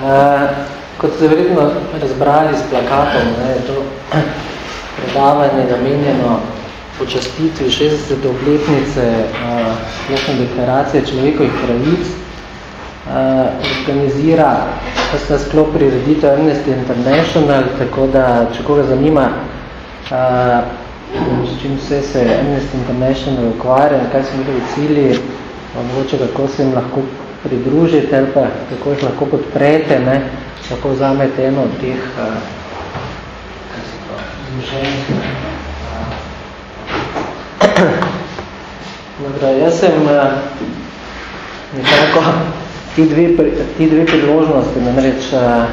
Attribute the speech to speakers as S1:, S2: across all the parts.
S1: Uh, kot ste verjetno razbrali s plakatom, ne, je to predavanje namenjeno počastitvi 60. obletnice splošne deklaracije človekovih pravic. Uh, organizira sta sklop prireditev Amnesty International, tako da, če koga zanima, uh, s čim vse se Amnesty International ukvarja, kaj so njihovi cilji, mogoče kako se jim lahko pridružite ali pa kako jih lahko podprete, ne, lahko vzamete eno od teh uh, zmoženih. Dobro, jaz sem uh, nekako ti dve, ti dve priložnosti, namreč uh,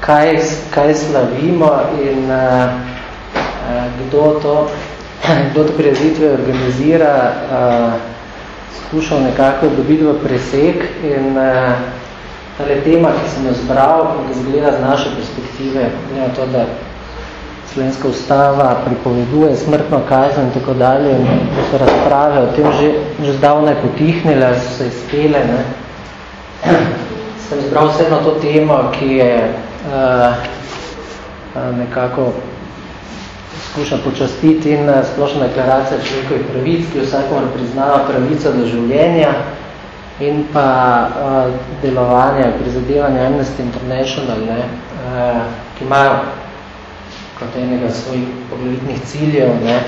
S1: kaj, kaj slavimo in uh, kdo to, to prireditve organizira, uh, skušal nekako dobiti v presek in uh, tale tema, ki sem jo zbral, ki zgleda z naše perspektive, ne to, da slovenska ustava pripoveduje smrtno kazen in tako dalje, in da so razprave o tem že, že zdavnaj potihnile, so se izpele, ne. Sem zbral vseeno to temo, ki je uh, nekako skuša počastiti in splošna deklaracija človekovih pravic, ki vsakomor priznava pravico do življenja in pa uh, delovanja, prizadevanja Amnesty International, ne, uh, ki imajo kot enega svojih poglavitnih ciljev, ne,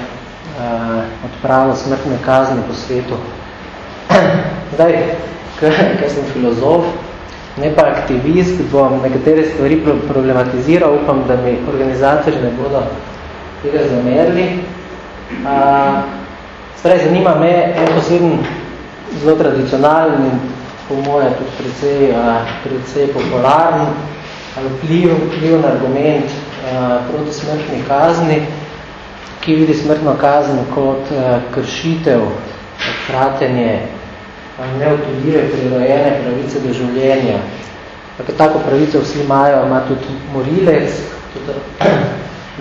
S1: uh, odpravo smrtne kazni po svetu. Zdaj, ker sem filozof, ne pa aktivist, bom nekatere stvari problematiziral, upam, da mi organizatorji ne bodo tega zamerili. Sprej, zanima me en poseben, zelo tradicionalen in po moje tudi precej, a, precej popularen vpliv, vpliv na argument a, proti smrtni kazni, ki vidi smrtno kazen kot a, kršitev, kratenje neotoljive prirojene pravice do življenja. Tako, tako pravico vsi imajo, ima tudi morilec, tudi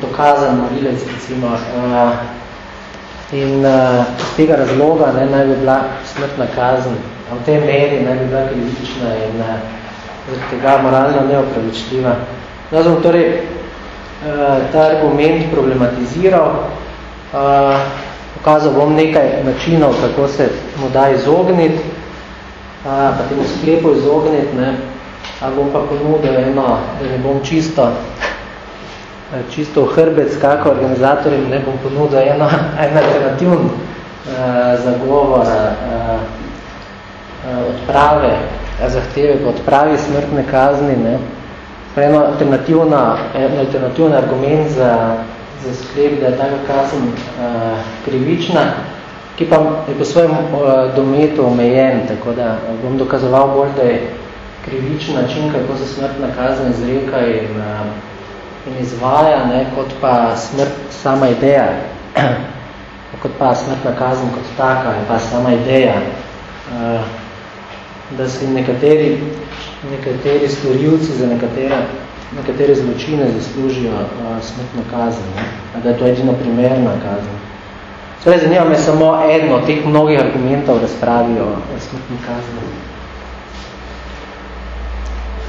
S1: dokazan morilec, recimo. Uh, in uh, z tega razloga ne, naj bi bila smrtna kazen, v tej meri naj bi bila kritična in uh, zaradi tega moralno neopravičljiva. No, sem torej uh, ta argument problematiziral, uh, pokazal bom nekaj načinov, kako se mu da izogniti, uh, pa temu sklepu izogniti, ne, ali bom pa ponudil eno, da ne bom čisto čisto v hrbec, kako organizatorjem ne bom ponudil eno, en alternativn uh, zagovor uh, uh, odprave, zahteve po odpravi smrtne kazni, ne, eno alternativna, en alternativni argument za, za sklep, da je taka kazen uh, krivična, ki pa je po svojem uh, dometu omejen, tako da bom dokazoval bolj, da je krivičen način, kako se smrtna kazen izreka in uh, in izvaja, ne, kot pa smrt, sama ideja, kot pa smrtna kazen kot taka, pa sama ideja, uh, da si nekateri, nekateri storilci za nekatere, nekatere zločine zaslužijo uh, smrtno kazen, ne, da je to edino primerna kazen. Torej, zanima me samo eno od teh mnogih argumentov razpravijo o smrtni kazni.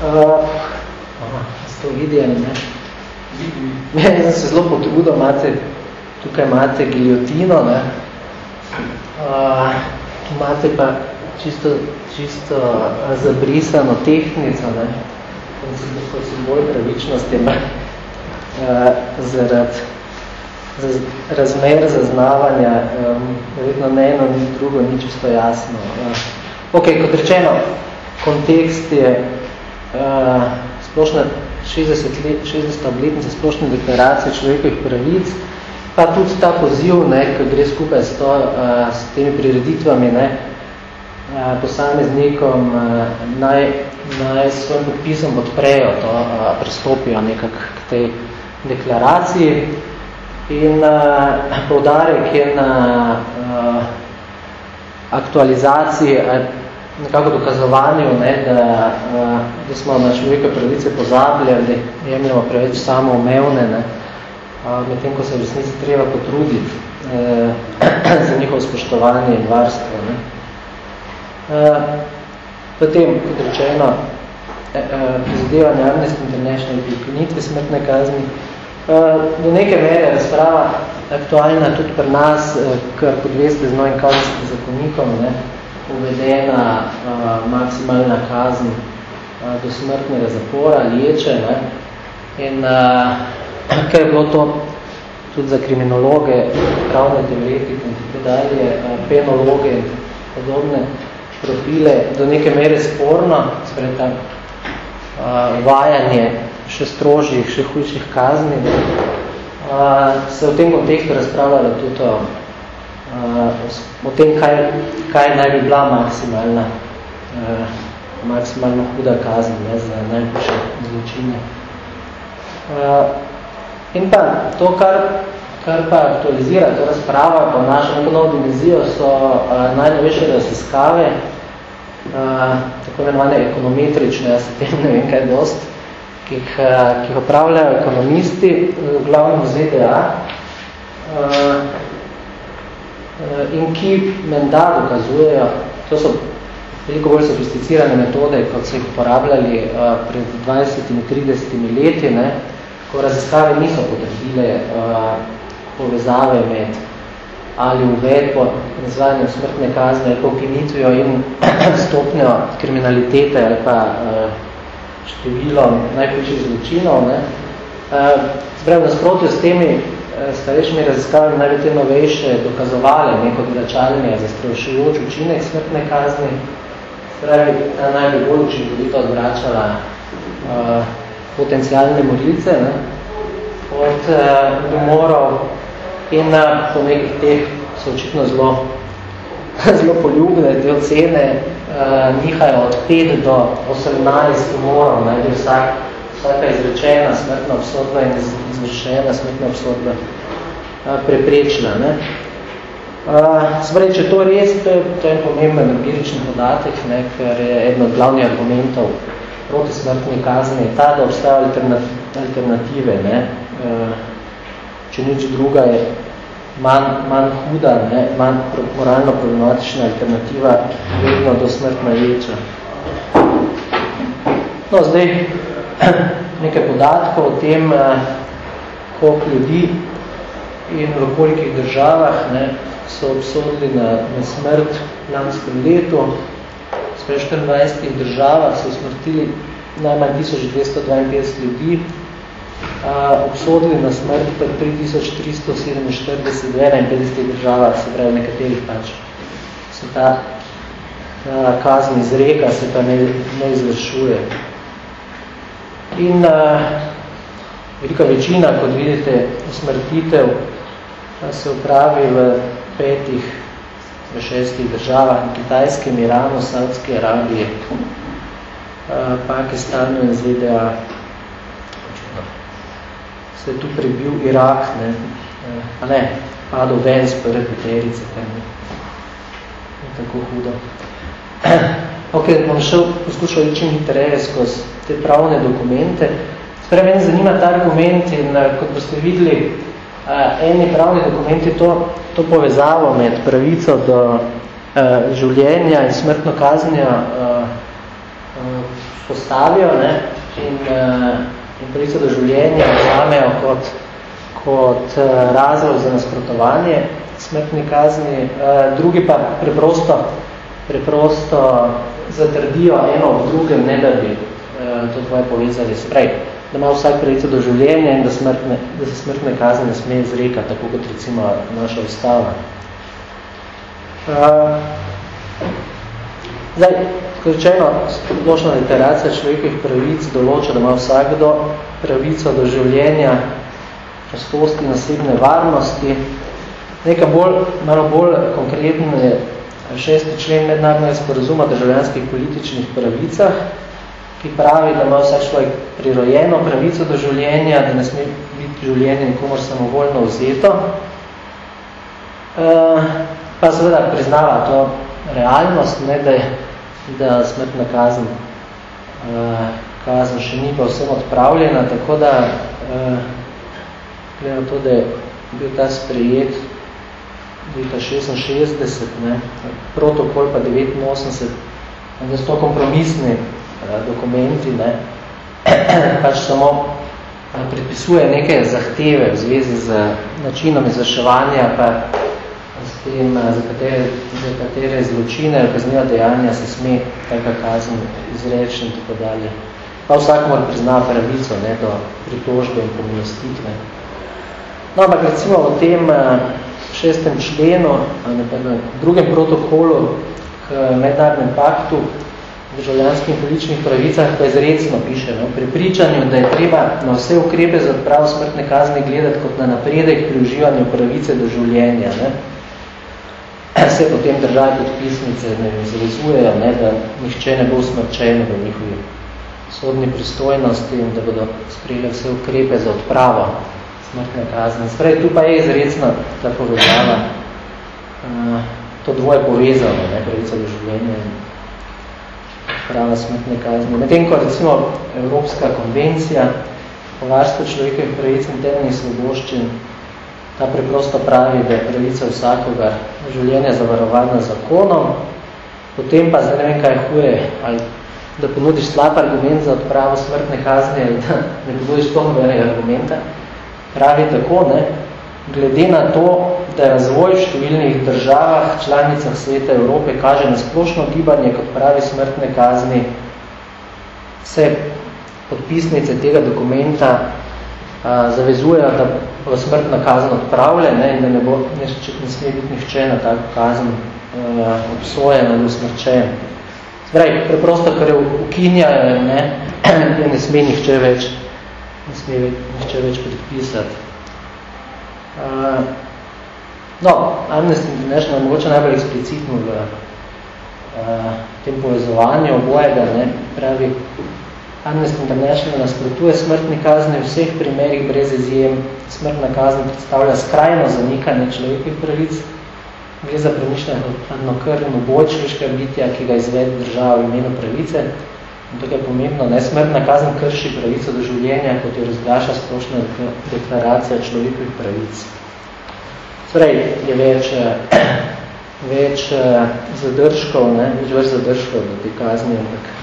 S1: Uh, aha, to videli, ne? Jaz sem se zelo potrudil, imate, tukaj imate giljotino, ne, uh, imate pa čisto, čisto zabrisano tehnico, ne, kot simbol pravičnosti, ne, uh, zaradi za razmer zaznavanja, um, verjetno ne eno, ni drugo, ni čisto jasno. Uh, ok, kot rečeno, kontekst je uh, splošna 60 let, 60 obletnice splošne deklaracije človekovih pravic, pa tudi ta poziv, ne, ki gre skupaj s, to, uh, s temi prireditvami, ne, uh, posameznikom uh, naj, naj s svojim podpisom podprejo to, uh, pristopijo nekak k tej deklaraciji. In uh, poudarek je na uh, aktualizaciji nekako dokazovanju, ne, da, da smo na človeka pravice pozabili, da jemljamo preveč samoumevne, ne, medtem ko se v resnici treba potruditi eh, za njihovo spoštovanje in varstvo. Ne. Eh, potem, kot rečeno, prizadevanja Amnesty International pri ukinitvi smrtne kazni. Do neke mere razprava aktualna tudi pri nas, kar kot veste z novim kazenskim zakonikom, ne, uvedena uh, maksimalna kazen uh, do smrtnega zapora, liječe, ne, in uh, ker je bilo to tudi za kriminologe, pravne teoretike in tako dalje, uh, penologe in podobne profile do neke mere sporno, spreta, uh, vajanje še strožjih, še hujših kazni, uh, se v tem kontekstu razpravljalo tudi o, uh, o tem, kaj, kaj naj bi bila maksimalna, uh, maksimalno huda kazen ne, za najboljše zločine. Uh, in pa to, kar, kar pa aktualizira to razprava, pa našo neko novo dimenzijo, so uh, najnovejše raziskave, uh, tako imenovane ekonometrične, jaz tem ne vem kaj dost, ki jih, uh, ki jih opravljajo ekonomisti, v glavnem v ZDA, uh, in ki menda dokazujejo, to so veliko bolj sofisticirane metode, kot so jih uporabljali uh, pred 20-30 leti, ne, ko raziskave niso potrdile uh, povezave med ali uvedbo izvajanjem smrtne kazne ali pokinitvijo in stopnjo kriminalitete ali pa uh, število najhujših zločinov. Ne. Uh, Zbrej, v nasprotju s temi uh, starejšimi raziskavami naj bi te novejše dokazovali neko dračaljenje za strašujoč učinek smrtne kazni, Zbrej, naj bi bolj učinkovito odvračala uh, potencijalne morilce ne, od uh, umorov in uh, po nekih teh so očitno zelo, zelo poljubne, te ocene uh, nihajo od 5 do 18 umorov, naj bi vsak, vsaka izrečena smrtna obsodba in izvršena smrtna obsodba uh, preprečila. Ne. Zbrej, če to res, to je, to je pomemben empirični podatek, ne, ker je eden od glavnih argumentov proti smrtni kazni je ta, da obstajajo alternative. Ne? Eh, če nič druga je manj, manj huda, ne? manj moralno problematična alternativa vedno do smrtna ječa. No, zdaj nekaj podatkov o tem, eh, koliko ljudi in v kolikih državah ne, so obsodili na, na smrt v lanskem letu. 124 državah so usmrtili najmanj 1252 ljudi, a, obsodili na smrt pa 3347 v 51 državah, se pravi nekaterih pač se ta a, kazni izreka, se pa ne, ne izvršuje. In a, velika večina, kot vidite, usmrtitev se upravi v petih v šestih državah, na Kitajskem, Iranu, Saudski Arabiji, eh, Pakistanu in ZDA. Se je tu prebil Irak, ne, eh, a ne, padel ven z prve peterice, kaj ne. Tako hudo. Ok, bom šel, poskušal čim hitreje skozi te pravne dokumente. Sprej, meni zanima ta argument in eh, kot boste videli, eni pravni dokumenti to, to povezavo med pravico do uh, življenja in smrtno kaznjo uh, uh, postavijo ne? In, uh, in pravico do življenja vzamejo kot, kot razlog za nasprotovanje smrtni kazni, uh, drugi pa preprosto, preprosto zatrdijo eno v drugem, ne da bi uh, to dvoje povezali sprej da ima vsak pravico do življenja in da, smrtne, da se smrtne kazni ne sme izrekati, tako kot recimo naša ustava. Uh, zdaj, rečeno, splošna literacija človekovih pravic določa, da ima vsakdo pravico do življenja, prostosti, nasebne varnosti. Nekaj bolj, malo bolj konkretno je šesti člen mednarodnega sporazuma državljanskih političnih pravicah, ki pravi, da ima vsak človek prirojeno pravico do življenja, da ne sme biti življenje nikomor samovoljno vzeto. Uh, pa seveda priznava to realnost, ne, da, je, da smrtna kazen, uh, kazen še ni pa vsem odpravljena, tako da uh, gledam to, da je bil ta sprejet leta 66, ne, protokol pa 89, da so to kompromisni dokumenti, ne, pač samo predpisuje neke zahteve v zvezi z načinom izvrševanja, pa s tem, za katere, za katere zločine ali kazniva dejanja se sme taka kazen izreči in tako dalje. Pa vsak mora priznava pravico ne, do pritožbe in pomilostitve. No, ampak recimo v tem šestem členu, ne pa v drugem protokolu k mednarodnem paktu državljanskih in političnih pravicah pa izredno piše, no, pri pričanju, da je treba na vse ukrepe za odpravo smrtne kazni gledati kot na napredek pri uživanju pravice do življenja. Ne se potem države podpisnice ne zavezujejo, ne, da nihče ne bo usmrčen v njihovi sodni pristojnosti in da bodo sprejeli vse ukrepe za odpravo smrtne kazni. Sprej, tu pa je izredno ta povezava, uh, to dvoje povezano, ne, pravica do življenja in prava smrtne kazni. Medtem ko recimo Evropska konvencija o varstvu človekovih pravic in temeljnih svoboščin Ta preprosto pravi, da je pravica vsakogar življenja zavarovana zakonom, potem pa zdaj ne vem, kaj je huje, ali da ponudiš slab argument za odpravo smrtne kazni, ali da ne ponudiš pomobenega argumenta. Pravi tako, ne, glede na to, da je razvoj v številnih državah, članicah sveta Evrope, kaže na splošno gibanje, kot pravi smrtne kazni, se podpisnice tega dokumenta zavezujejo, da bo smrtna kazen odpravljena in da ne, bo, ne, ne sme biti nihče na tako kazen obsojen ali usmrčen. Zdaj, preprosto, ker je ukinjajo, ne, ne sme nihče več, ne sme nihče več predpisati. Uh, no, Amnesty International mogoče najbolj eksplicitno v uh, tem povezovanju obojega, ne, pravi, Amnesty International nasprotuje smrtni kazni v vseh primerih brez izjem. Smrtna kazen predstavlja skrajno zanikanje človekovih pravic. Gre za premišljeno hladnokrvno boj človeškega bitja, ki ga izvede država v imenu pravice. In tukaj je pomembno, ne smrtna kazen krši pravico do življenja, kot jo razglaša splošna deklaracija človekovih pravic. Torej, je več, več zadržkov, ne, več več zadržkov do te kazni, ampak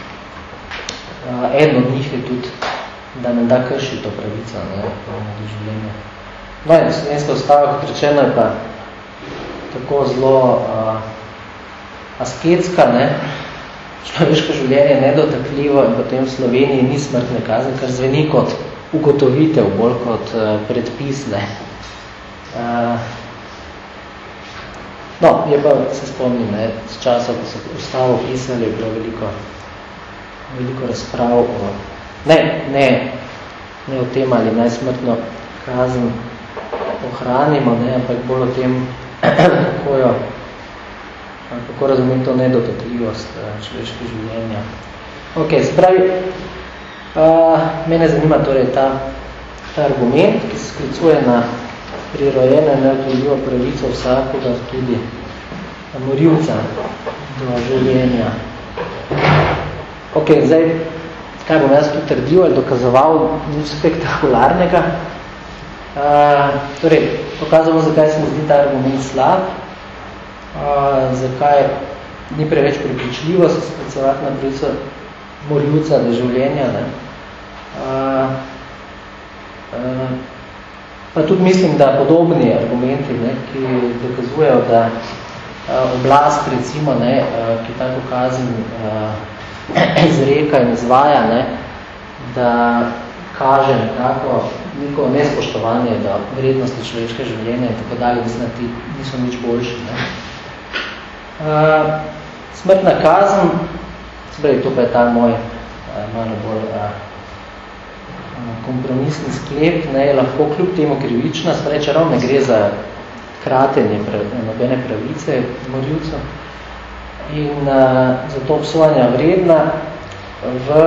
S1: Uh, eden od njih je tudi, da ne da krši to pravico ne, do življenja. No in slovenska ustava, kot rečeno, je pa tako zelo uh, asketska, ne, človeško življenje je nedotakljivo in potem v Sloveniji ni smrtne kazni, kar zveni kot ugotovitev, bolj kot uh, predpis. Ne. Uh, no, je pa, se spomnim, ne, z časa, ko so ustavo pisali, je bilo veliko veliko razprav o, ne, ne, ne o tem, ali naj smrtno kazen ohranimo, ne, ampak bolj o tem, kako jo, kako razumem to nedotakljivost eh, človeške življenja. Ok, se pravi, uh, mene zanima torej ta, ta argument, ki se sklicuje na prirojene neodvoljivo pravico vsakoga tudi morilca do življenja. Ok, zdaj, kaj bom jaz tu trdil ali dokazoval, nič spektakularnega. Uh, torej, pokazamo, zakaj se mi zdi ta argument slab, uh, zakaj ni preveč prepričljivo se spracevati na pravico morilca do življenja. Ne? Uh, uh, pa tudi mislim, da podobni argumenti, ne, ki dokazujejo, da uh, oblast, recimo, ne, uh, ki tako kazen uh, izreka in izvaja, ne, da kaže nekako neko nespoštovanje do vrednosti človeške življenja in tako dalje, mislim, da ti niso nič boljši. Ne. Uh, smrtna kazen, sprej, to pa je ta moj uh, malo bolj uh, kompromisni sklep, ne, je lahko kljub temu krivična, sprej, če ne gre za kratenje nobene pravice morilcev, in uh, zato obsojanja vredna v,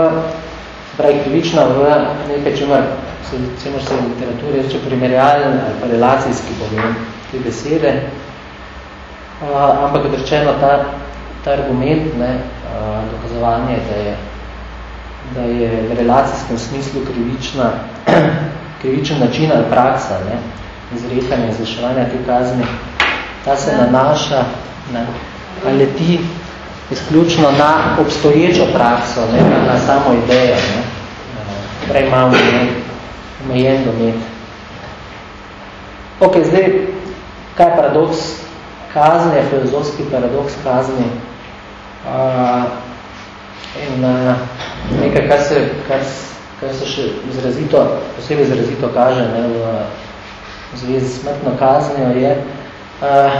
S1: pravi krivična v nekaj, čemer se, čemer se v literaturi reče primerjalen ali pa relacijski pomen te besede. Uh, ampak je rečeno ta, ta argument, ne, uh, dokazovanje, da je, da je v relacijskem smislu krivična, krivičen način ali praksa, ne, izrekanja izvrševanja te kazni, ta se nanaša na ali leti izključno na obstoječo prakso, ne, na samo idejo. Ne. Prej imamo omejen domet. Ok, zdaj, kaj je paradoks kazni, je filozofski paradoks kazni. Uh, in uh, nekaj, kar se, kar, kar se še izrazito, posebej izrazito kaže ne, v, v zvezi s smrtno kaznijo, je, uh,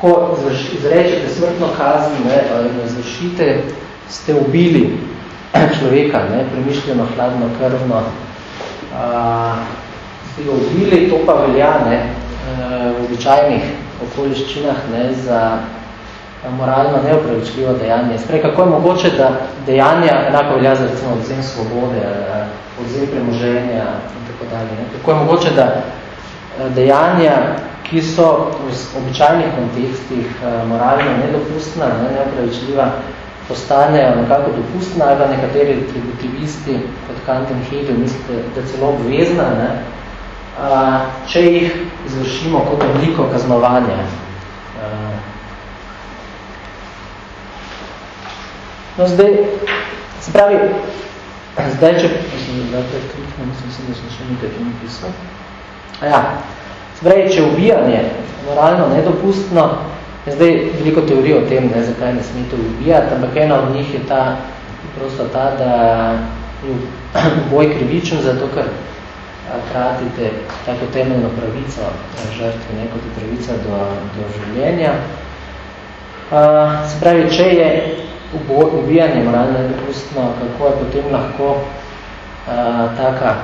S1: ko izrečete smrtno kazni ne, in izvršite, ste ubili človeka, ne, premišljeno, hladno, krvno, uh, ste ga ubili, to pa velja ne, uh, v običajnih okoliščinah ne, za moralno neopravičljivo dejanje. Sprej, kako je mogoče, da dejanja enako velja za recimo odzem svobode, odzem premoženja in tako dalje. Ne? Kako je mogoče, da dejanja, ki so v običajnih kontekstih moralno nedopustna, ne, neopravičljiva, postanejo nekako dopustna, ali nekateri tributivisti kot Kant in Hegel mislite, da celo obvezna, ne, če jih izvršimo kot obliko kaznovanja. No, zdaj, se pravi, zdaj, če, da je klikno, mislim, da sem še nekaj tu napisal. Ja, se pravi, če ubijanje moralno nedopustno, je zdaj veliko teorij o tem, ne, zakaj ne smete ubijati, ampak ena od njih je ta, prosto ta, da je boj krivičen, zato ker kratite tako temeljno pravico žrtve, ne, kot je pravica do, do življenja. Uh, se pravi, če je ubijanje moralno nedopustno, kako je potem lahko uh, taka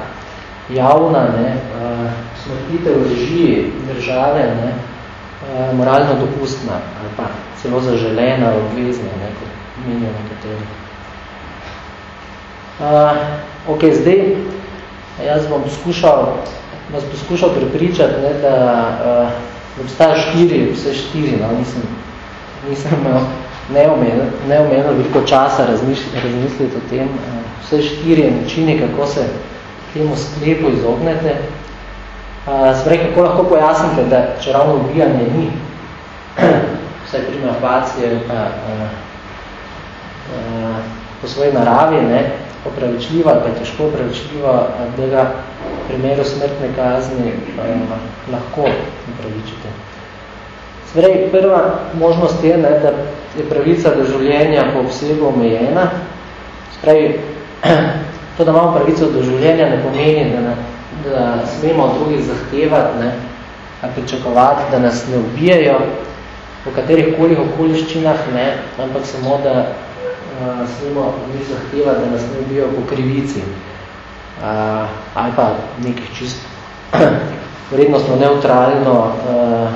S1: javna ne, uh, smrtitev režiji države ne, uh, moralno dopustna ali pa celo zaželena, obvezna, ne, kot menijo nekateri. Uh, ok, zdaj Jaz bom poskušal, vas poskušal prepričati, ne, da uh, obstaja štiri, vse štiri, no, nisem, nisem neomenil veliko časa razmišljati, razmisliti o tem, uh, vse štiri načini, kako se temu sklepu izognete. Uh, Sprej, kako lahko pojasnite, da če ravno ubijanje ni, vsaj prima facije, pa uh, uh, po svoji naravi, ne, opravičljiva ali pa težko opravičljiva, da ga v primeru smrtne kazni eh, lahko upravičite. Svrej, prva možnost je, ne, da je pravica do življenja po obsegu omejena. Svrej, to, da imamo pravico do življenja, ne pomeni, da, ne, da smemo od drugih zahtevati, ne, a pričakovati, da nas ne ubijajo v katerih kolih okoliščinah, ne, ampak samo, da smemo mi zahteva, da nas ne ubijo po krivici uh, ali pa nekih čist vrednostno neutralno uh,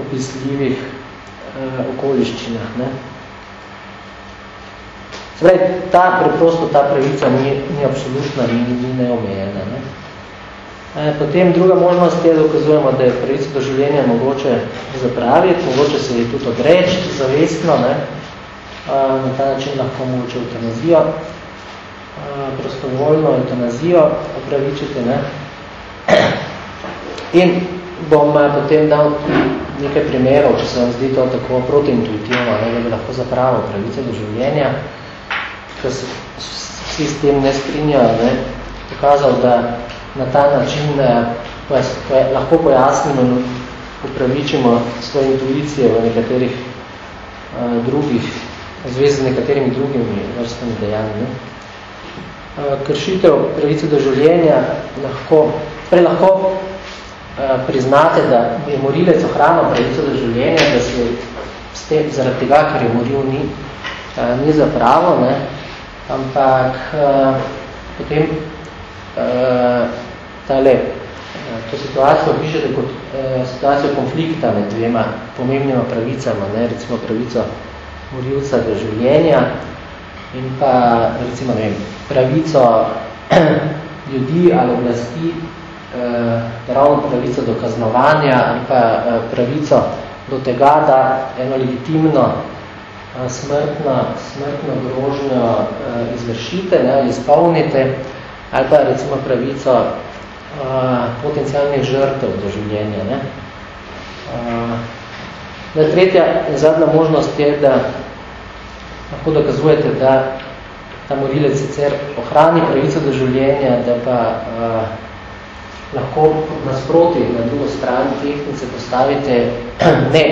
S1: opisljivih uh, okoliščinah. Ne? Zdaj, ta, preprosto ta pravica ni, ni absolutna, ni, ni neomejena. Ne? Potem druga možnost je, da ukazujemo, da je pravica do življenja mogoče zapraviti, mogoče se je tudi odreči zavestno, ne? Na ta način lahko mogoče eutanazijo, prostovoljno eutanazijo opravičite. Ne? In bom potem dal nekaj primerov, če se vam zdi to tako protiintuitivno, ne, da bi lahko zapravo pravice do življenja, ker se vsi s tem ne strinjajo, ne, pokazal, da na ta način ne, pa, pa, lahko pojasnimo in upravičimo svoje intuicije v nekaterih uh, drugih v zvezi z nekaterimi drugimi vrstami dejanji. Kršitev pravice do življenja lahko, prej lahko priznate, da je morilec ohranil pravico do življenja, da se ste, zaradi tega, ker je moril, ni, ni za pravo, ne? ampak potem tale, to situacijo pišete kot situacijo konflikta med dvema pomembnima pravicama, ne? recimo pravico morilca do življenja in pa recimo ne vem, pravico ljudi ali oblasti, eh, ravno pravico do kaznovanja ali pa eh, pravico do tega, da eno legitimno eh, smrtno, smrtno grožnjo eh, izvršite ne, ali izpolnite ali pa recimo pravico eh, potencijalnih žrtev do življenja. Ne. Eh, tretja in zadnja možnost je, da lahko dokazujete, da ta morilec sicer ohrani pravico do življenja, da pa uh, lahko nasproti na drugo stran tehnice postavite ne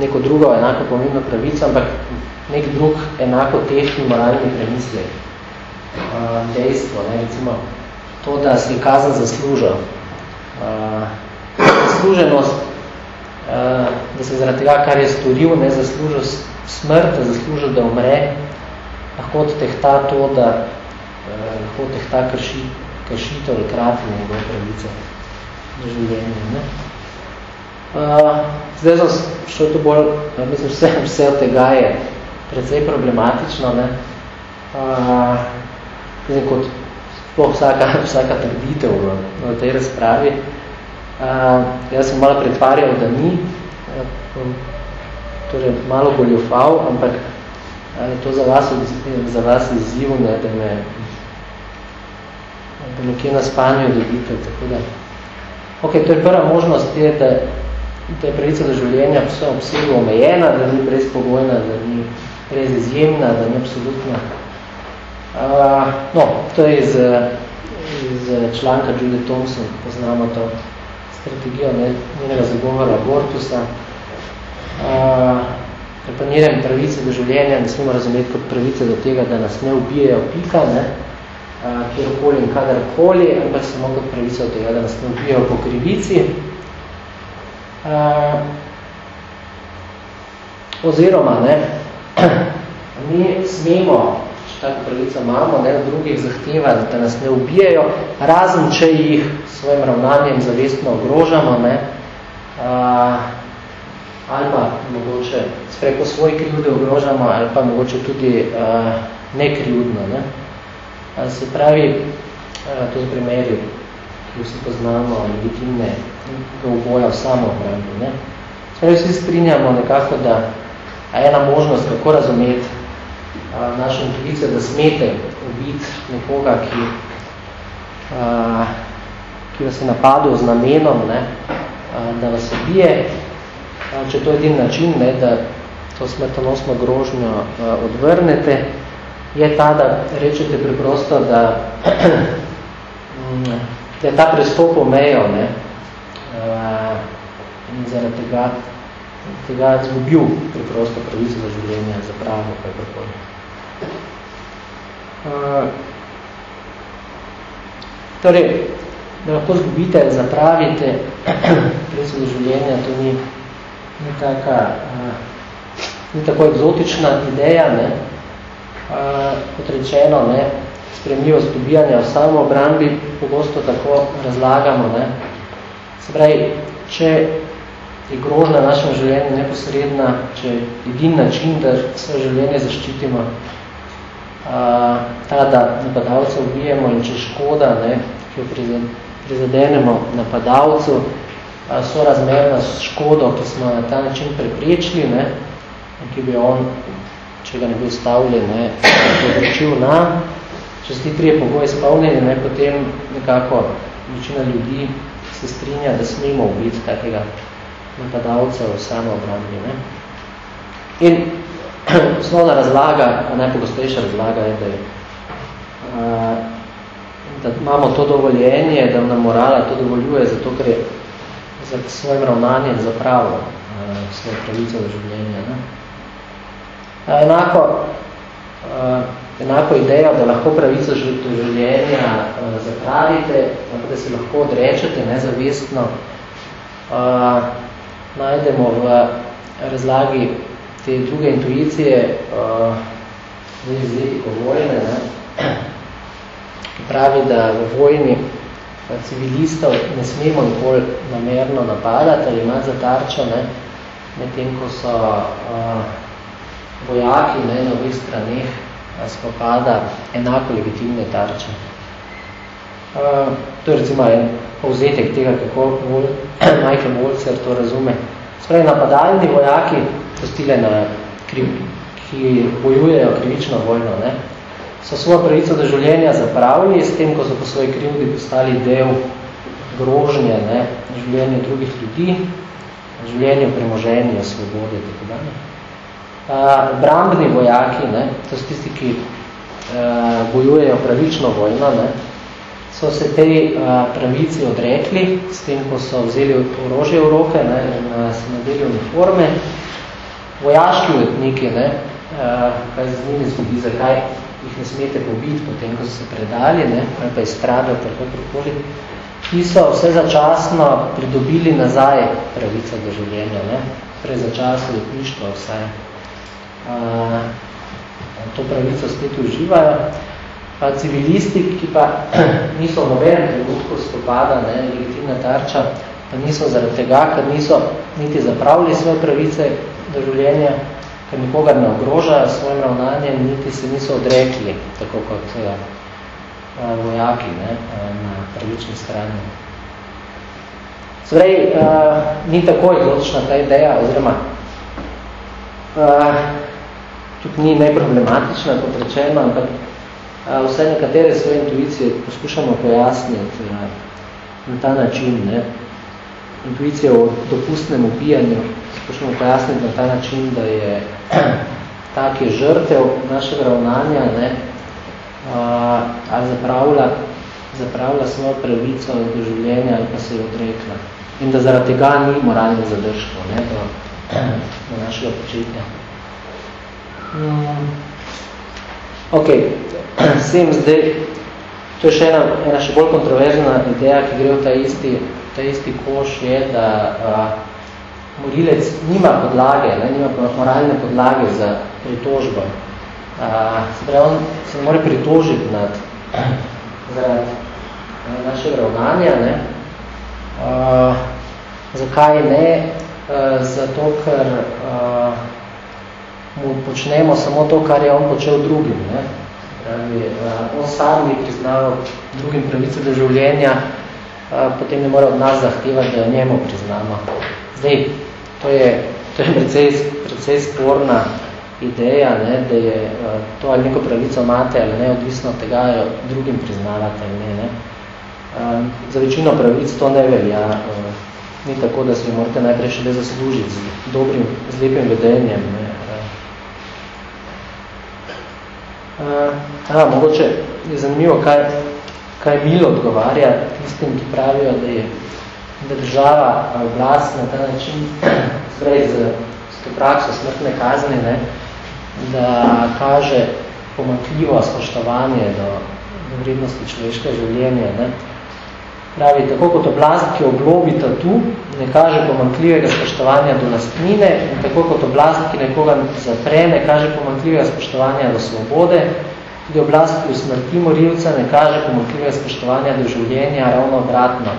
S1: neko drugo enako pomembno pravico, ampak nek drug enako tehni moralni premislek. Uh, dejstvo, ne, recimo to, da si kazen zaslužil. Uh, zasluženost, da se zaradi tega, kar je storil, ne zaslužil smrt, zaslužil, da umre, lahko odtehta to, da uh, lahko odtehta krši, kršitev ali krati njegove pravice na življenje. Ne? Uh, zdaj sem šel to bolj, mislim, vse, vse od tega je precej problematično, ne? Uh, mislim, kot vsaka, vsaka trditev v tej razpravi. Uh, jaz sem malo pretvarjal, da ni, uh, torej malo goljofal, ampak ali to za vas, za vas izziv, ne, da me da nekje na spanju dobite, tako da. Ok, to je prva možnost, je, da, da je pravica do življenja v svojem obsegu omejena, da ni brezpogojna, da ni brez izjemna, da ni absolutna. Uh, no, to je iz, iz članka Judy Thompson, poznamo to strategijo njenega zagovora abortusa. Uh, pa njenem pravice do življenja ne smemo razumeti kot pravice do tega, da nas ne ubijejo pika, ne, uh, kjerkoli in kadarkoli, ampak samo kot pravice do tega, da nas ne ubijejo po krivici. Uh, oziroma, ne, mi smemo, tako pravico imamo, ne, drugih zahteva, da nas ne ubijejo, razen če jih svojim ravnanjem zavestno ogrožamo, ne, uh, ali pa mogoče preko svoje krivde ogrožamo, ali pa mogoče tudi uh, nekrivdno. Ne? Ali se pravi, uh, to je primeri, ki vsi poznamo, legitimne uboja v samo obrambi. Ne? Spravi, vsi strinjamo nekako, da a ena možnost, kako razumeti našo intuicijo, da smete ubiti nekoga, ki, uh, ki vas je napadel z namenom, ne? Uh, da vas ubije, če to je edin način, ne, da to smrtonosno grožnjo uh, odvrnete, je ta, da rečete preprosto, da, da je ta prestop mejo ne, uh, in zaradi tega, tega zgubil preprosto pravico za življenje, za pravo, kaj uh, Torej, da lahko zgubite, zapravite pravico za življenje, to ni ni taka, uh, ni tako egzotična ideja, ne, uh, kot rečeno, ne, spremljivost dobijanja v samo obrambi, pogosto tako razlagamo, ne. Se pravi, če je grožna našem življenju neposredna, če je edin način, da svoje življenje zaščitimo, ta, da napadalce ubijemo in če škoda, ne, ki jo prizadenemo napadalcu, so razmerna škodo, ki smo na ta način preprečili, ne, ki bi on, če ga ne bi ustavili, ne, povračil na, če se ti trije pogoje spavljeni, ne, potem nekako večina ljudi se strinja, da smemo ubiti takega napadalca v samo obrambi. Ne. In osnovna razlaga, najpogostejša razlaga je, da je da imamo to dovoljenje, da nam morala to dovoljuje, zato ker je za svojim ravnanjem za pravo uh, svoje pravice do življenja. Ne? Enako, uh, enako idejo, da lahko pravico do življenja zapravite, da se lahko odrečete nezavestno, najdemo v razlagi te druge intuicije, uh, zdaj iz etiko vojne, ne? pravi, da v vojni civilistov ne smemo nikoli namerno napadati ali imati za tarčo, ne, medtem ko so uh, vojaki ne, na obih straneh spopada enako legitimne tarče. Uh, to je recimo en povzetek tega, kako Michael Wolzer to razume. Spravi, napadalni vojaki, postile na kriv, ki bojujejo krivično vojno, ne, so svojo pravico do življenja zapravili, s tem, ko so po svoji krivdi postali del grožnje, ne, življenje drugih ljudi, življenje premoženja, svobode, tako dalje. Brambni vojaki, ne, to so tisti, ki uh, bojujejo pravično vojno, ne, so se te uh, pravici odrekli, s tem, ko so vzeli orožje v roke ne, in uh, se nadeli uniforme. Vojaški ujetniki, ne, uh, kaj z njimi zgubi, zakaj jih ne smete pobiti, potem, ko so se predali, ne, ali pa izstradili, tako prokoli, ki so vse začasno pridobili nazaj pravico do življenja, ne, prej začasno letništvo vsaj. Uh, to pravico spet uživajo. Pa civilisti, ki pa niso v nobenem trenutku spopada, ne, legitimna tarča, pa niso zaradi tega, ker niso niti zapravili svoje pravice do življenja, ker nikogar ne ogrožajo svojim ravnanjem, niti se niso odrekli, tako kot uh, vojaki ne, na pravični strani. Zdaj, uh, ni tako izločna ta ideja, oziroma uh, tudi ni neproblematična, kot rečeno, ampak vse nekatere svoje intuicije poskušamo pojasniti na ta način. Ne. Intuicija o dopustnem upijanju poskušamo pojasniti na ta način, da je tak je žrtev našega ravnanja, ne, ali zapravlja, zapravlja svojo pravico do življenja ali pa se je odrekla. In da zaradi tega ni moralnih zadržkov ne, do, do našega početja. Hmm. Ok, vsem zdaj, to je še ena, ena še bolj kontroverzna ideja, ki gre v ta isti, ta isti koš, je, da a, morilec nima podlage, ne, nima moralne podlage za pritožbo. A, se pravi, on se ne more pritožiti nad zaradi našega ravnanja. Ne. A, zakaj ne? A, zato, ker a, mu počnemo samo to, kar je on počel drugim. Ne? Pravi, uh, on sam ni priznaval drugim pravice do življenja, uh, potem ne mora od nas zahtevati, da jo njemu priznamo. Zdaj, to je, to je precej, precej sporna ideja, ne, da je to ali neko pravico imate ali ne, odvisno od tega, jo drugim priznavate ali ne. ne. Za večino pravic to ne velja. Ni tako, da se morate najprej šele zaslužiti z dobrim, z lepim vedenjem. Ne. Uh, a, mogoče je zanimivo, kaj, kaj Milo odgovarja tistim, ki pravijo, da je da država oblast na ta način, sprej z, z to prakso smrtne kazni, ne, da kaže pomakljivo spoštovanje do, do vrednosti človeškega življenja. Ne. Pravi, tako kot oblast, ki oblobi tu, ne kaže pomankljivega spoštovanja do lastnine in tako kot oblast, ki nekoga zapre, ne kaže pomankljivega spoštovanja do svobode, tudi oblast, ki usmrti morilca, ne kaže pomankljivega spoštovanja do življenja, ravno obratno.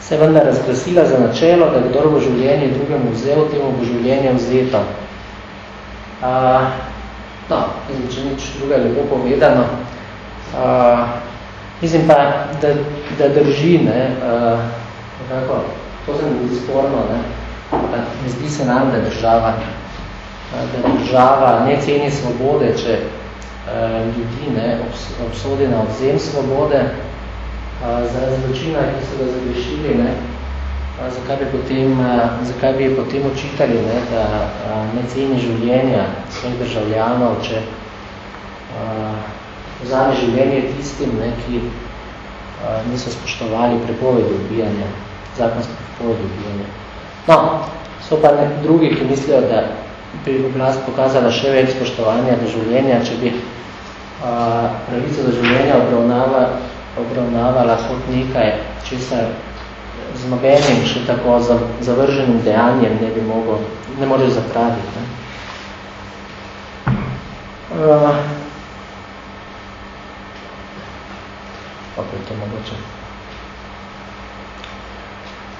S1: Se vendar razglasila za načelo, da kdor bo življenje drugemu vzel, temu bo življenje vzeto. Uh, no, in če nič druga lepo povedano, uh, Mislim pa, da, da drži, ne, uh, kako, to se mi zdi sporno, ne, ne zdi se nam, da država, da država ne ceni svobode, če ljudi ne, obs, obsodi na odzem svobode, zaradi zločina, ki so ga zagrešili, ne, zakaj, bi potem, zakaj bi potem očitali, ne, da ne ceni življenja svojih državljanov, če vzame življenje tistim, ne, ki a, niso spoštovali prepovedi ubijanja, zakonske prepovedi ubijanja. No, so pa drugi, ki mislijo, da bi oblast pokazala še več spoštovanja do življenja, če bi a, pravico do življenja obravnava, obravnavala kot nekaj, česar z nobenim še tako zavrženim dejanjem ne bi mogel, ne more zapraviti. Ne. Uh, je to mogoče.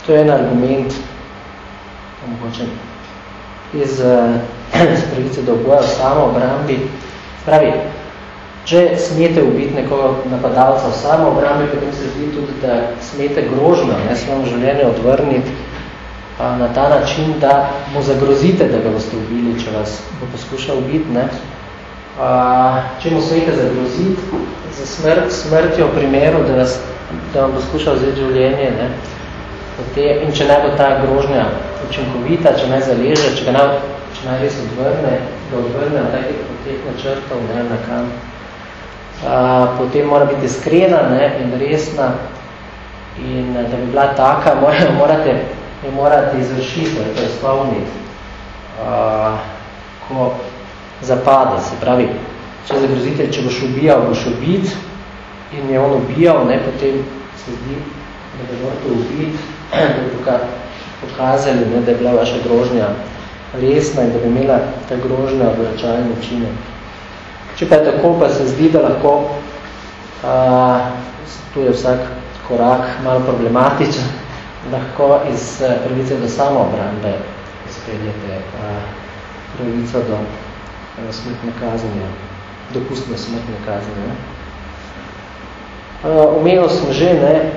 S1: To je en argument, mogoče, iz, iz pravice do oboja v samo obrambi. Pravi, če smete ubiti nekoga napadalca v samo obrambi, potem se zdi tudi, da smete grožno ne, svojom življenju odvrniti a, na ta način, da mu zagrozite, da ga boste ubili, če vas bo poskušal ubiti. Ne. A, če mu smete zagroziti, za smrt, smrtjo v primeru, da, vas, da vam bo skušal vzeti življenje. Ne? Te, in če ne bo ta grožnja učinkovita, če ne zaleže, če ga ne, če naj res odvrne, da odvrne na takih teh načrtov, ne, na kam, a, potem mora biti iskrena ne, in resna in da bi bila taka, morate, morate, morate izvršiti, to je spomniti, ko zapade, se pravi, če zagrozite, če boš ubijal, boš ubit in je on ubijal, ne, potem se zdi, da bi morate ubiti, da bi pokazali, ne, da je bila vaša grožnja resna in da bi imela ta grožnja vračalni učinek. Če pa je tako, pa se zdi, da lahko, a, tu je vsak korak malo problematičen, lahko iz pravice do samoobrambe izpeljete pravico do a, smrtne kaznje, dopustne smrtne kaznje. Omenil sem že, ne,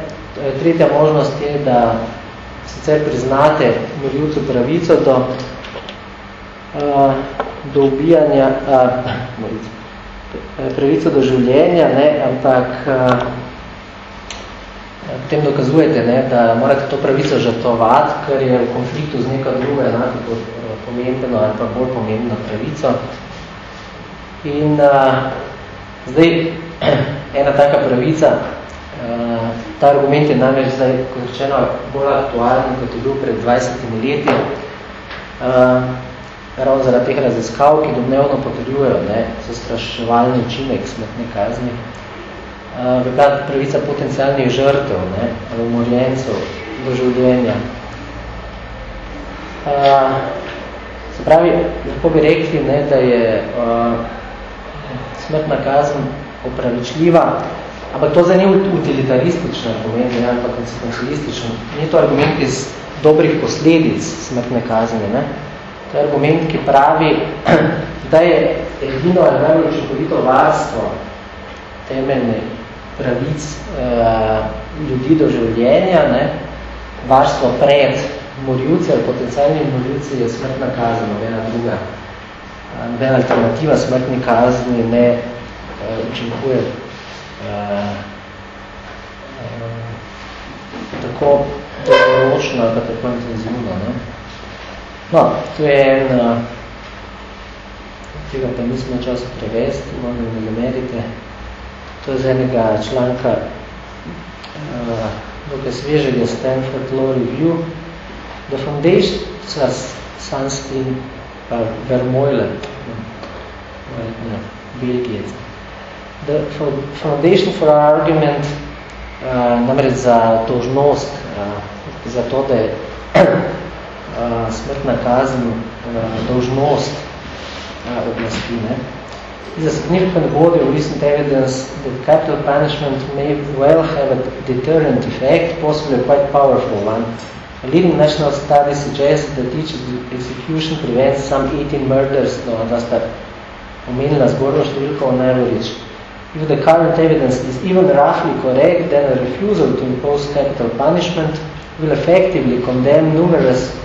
S1: tretja možnost je, da sicer priznate morilcu pravico do, uh, do ubijanja, uh, pravico do življenja, ne, ampak uh, potem dokazujete, ne, da morate to pravico žrtovati, ker je v konfliktu z neko drugo enako pomembno ali pa bolj pomembno pravico. In uh, zdaj, ena taka pravica, uh, ta argument je namreč zdaj, kot rečeno, bolj aktualen, kot je bil pred 20 leti. Uh, ravno zaradi teh raziskav, ki domnevno potrjujejo zastraševalni učinek smrtne kazni, uh, bi bila pravica potencialnih žrtev, ne, umorjencev do življenja. Uh, se pravi, lahko bi rekli, ne, da je uh, smrtna kazen opravičljiva, ampak to zdaj ni utilitarističen argument, ne, pa konsekvencialističen, ni to argument iz dobrih posledic smrtne kazni, ne, To je argument, ki pravi, da je edino ali najbolj učinkovito varstvo temeljne pravic uh, ljudi do življenja, ne, varstvo pred morilci ali potencijalni morilci je smrtna kazen, nobena druga. Nobena alternativa smrtni kazni ne uh, učinkuje tako dolgoročno ali tako intenzivno. Ne. No, to je en, uh, tega pa nismo čas prevesti, moram da zamerite. To je z enega članka uh, dokaj svežega Stanford Law Review. The Foundation, Sunstein, pa Vermeulen, no, Belgijec. The Foundation for Argument, uh, namreč za dožnost, uh, za to, da je smrtna kazen, dolžnost oblasti. Ne? Is a significant body of recent evidence that capital punishment may well have a deterrent effect, possibly a quite powerful one. A leading national study suggests that each execution prevents some 18 murders, no, da sta omenila zgornjo številko on average. If the current evidence is even roughly correct, then a refusal to impose capital punishment will effectively condemn numerous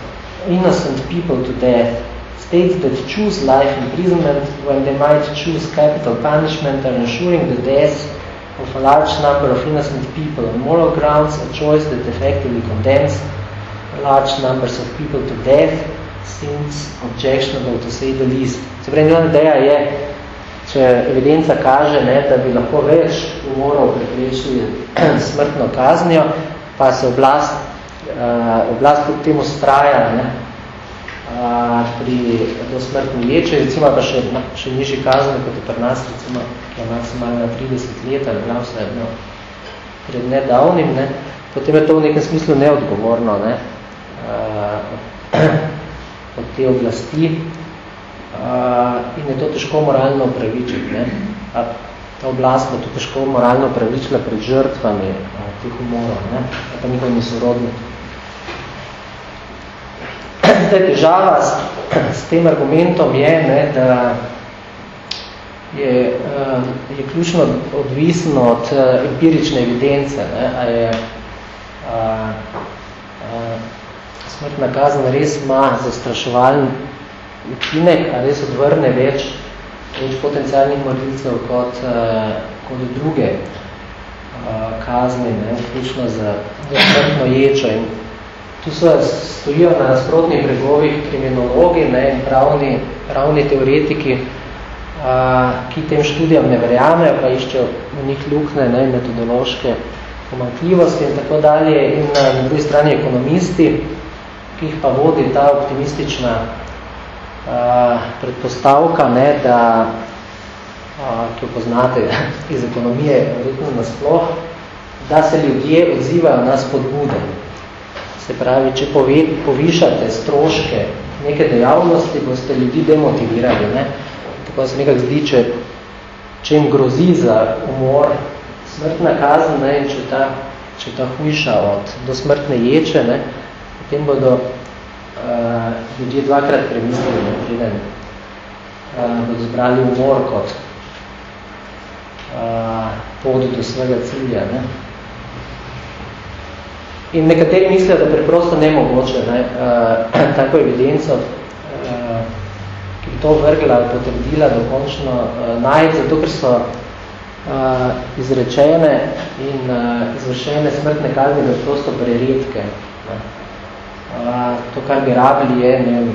S1: innocent people to death, states that choose life imprisonment when they might choose capital punishment are ensuring the death of a large number of innocent people on moral grounds, a choice that effectively condemns large numbers of people to death seems objectionable to say the least. Se pravi, njena ideja je, če evidenca kaže, ne, da bi lahko več umorov preprečili smrtno kaznjo, pa se oblast uh, oblast pod tem ustraja ne, uh, pri dosmrtni ječe, recimo pa še, še nižji kazni, kot je pri nas, recimo, ki je maksimalno 30 let, ali prav vse no, pred nedavnim, ne, potem je to v nekem smislu neodgovorno ne, uh, od te oblasti uh, in je to težko moralno upravičiti. Ne. A, ta oblast pa to težko moralno upravičila pred žrtvami uh, teh umorov, ne, pa njihovimi sorodniki. Zdaj, težava s, s tem argumentom je, ne, da je, uh, je ključno odvisno od uh, empirične evidence, ne, a je uh, uh, smrtna kazen res ima zastraševalni učinek, a res odvrne več, več potencialnih morilcev kot, uh, kot druge uh, kazni, vključno za smrtno ječo in tu so stojijo na nasprotnih bregovih kriminologi ne, in pravni, pravni teoretiki, a, ki tem študijam ne verjamejo, pa iščejo v njih lukne, ne, metodološke pomankljivosti in tako dalje. In na drugi strani ekonomisti, ki jih pa vodi ta optimistična a, predpostavka, ne, da, a, ki jo poznate iz ekonomije, verjetno nasploh, da se ljudje odzivajo na spodbude. Se pravi, če pove, povišate stroške neke dejavnosti, boste ljudi demotivirali. Ne? Tako se nekak zdi, če, če jim grozi za umor smrtna kazen, ne? in če ta, če ta hujša od do smrtne ječe, ne? potem bodo uh, ljudje dvakrat premislili, ne? preden uh, bodo zbrali umor kot uh, pod do svojega cilja. Ne? In nekateri mislijo, da preprosto ne mogoče ne, uh, tako evidenco, uh, ki bi to vrgla ali potrdila dokončno uh, najti, zato ker so uh, izrečene in uh, izvršene smrtne kazni preprosto preredke. Ne. Uh, to, kar bi rabili, je ne vem,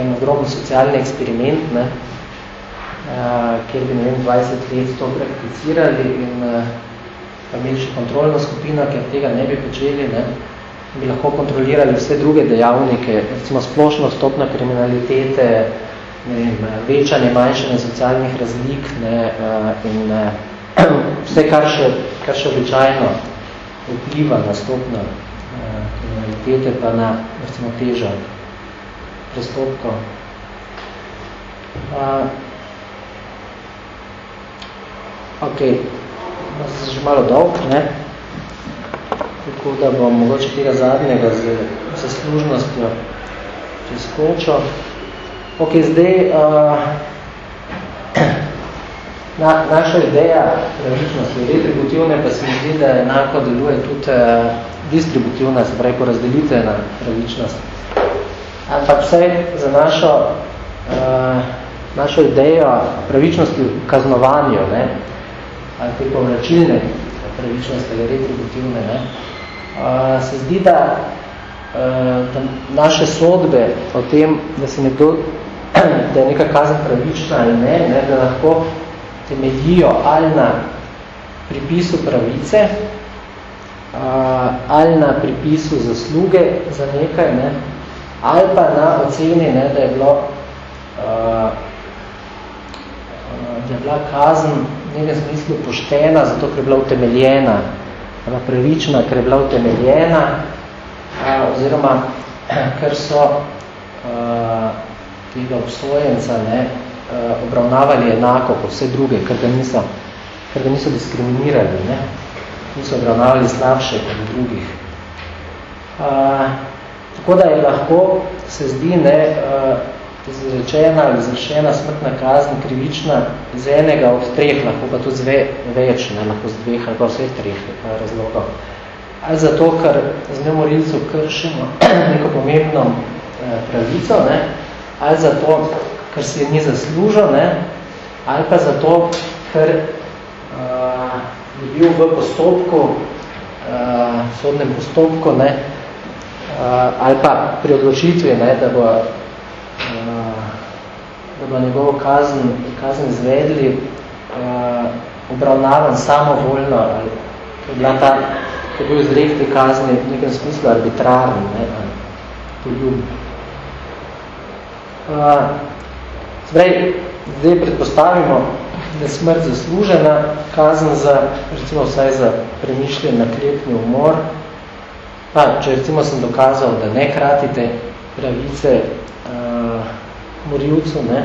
S1: en ogromen socialni eksperiment, ne, uh, kjer bi ne vem, 20 let to prakticirali in uh, pa imeli še kontrolno skupino, ker tega ne bi počeli, ne, bi lahko kontrolirali vse druge dejavnike, recimo splošno stopna kriminalitete, ne vem, večanje, manjšanje socialnih razlik ne, eh, in ne, vse, kar še, kar še običajno vpliva na stopno kriminalitete, pa na recimo težo prestopkov. Uh, ok, no, se že malo dolg, ne? Tako da bom mogoče tega zadnjega z zaslužnostjo preskočil. Ok, zdaj, uh, na, naša ideja pravičnosti retributivne pa se mi zdi, da enako deluje tudi uh, distributivna, se pravi porazdelitevna pravičnost. Ampak vse za našo, uh, našo idejo pravičnosti v kaznovanju, ne, ali te povračilne pravičnosti ali retributivne, ne, uh, se zdi, da, uh, da naše sodbe o tem, da se nekdo, da je neka kazen pravična ali ne, ne, da lahko temeljijo ali na pripisu pravice, ali na pripisu zasluge za nekaj, ne, ali pa na oceni, ne, da je bilo uh, da je bila kazen v nekem smislu poštena, zato ker je bila utemeljena, ali pravična, ker je bila utemeljena, a, oziroma ker so a, tega obsojenca ne, a, obravnavali enako kot vse druge, ker ga niso, ker ga niso diskriminirali, ne, niso obravnavali slabše kot drugih. A, tako da je lahko, se zdi, ne, a, izrečena ali izrešena smrtna kazen krivična z enega od treh, lahko pa tudi z ve, več, ne, lahko z dveh ali pa vseh treh razlogov. Ali zato, ker z njo morilcev kršimo neko pomembno eh, pravico, ne, ali zato, ker se je ni zaslužil, ne, ali pa zato, ker uh, je bil v postopku, uh, sodnem postopku, ne, uh, ali pa pri odločitvi, ne, da bo da bo njegovo kazen, kazen izvedli, uh, obravnavan samovoljno, ali je bila ta, ko je bil izrek te kazni v nekem smislu arbitrarni, ne, poljub. Uh, zdaj, zdaj predpostavimo, je smrt zaslužena, kazen za, recimo vsaj za premišljen naklepni umor, pa če recimo sem dokazal, da ne kratite pravice uh, morilcu, ne,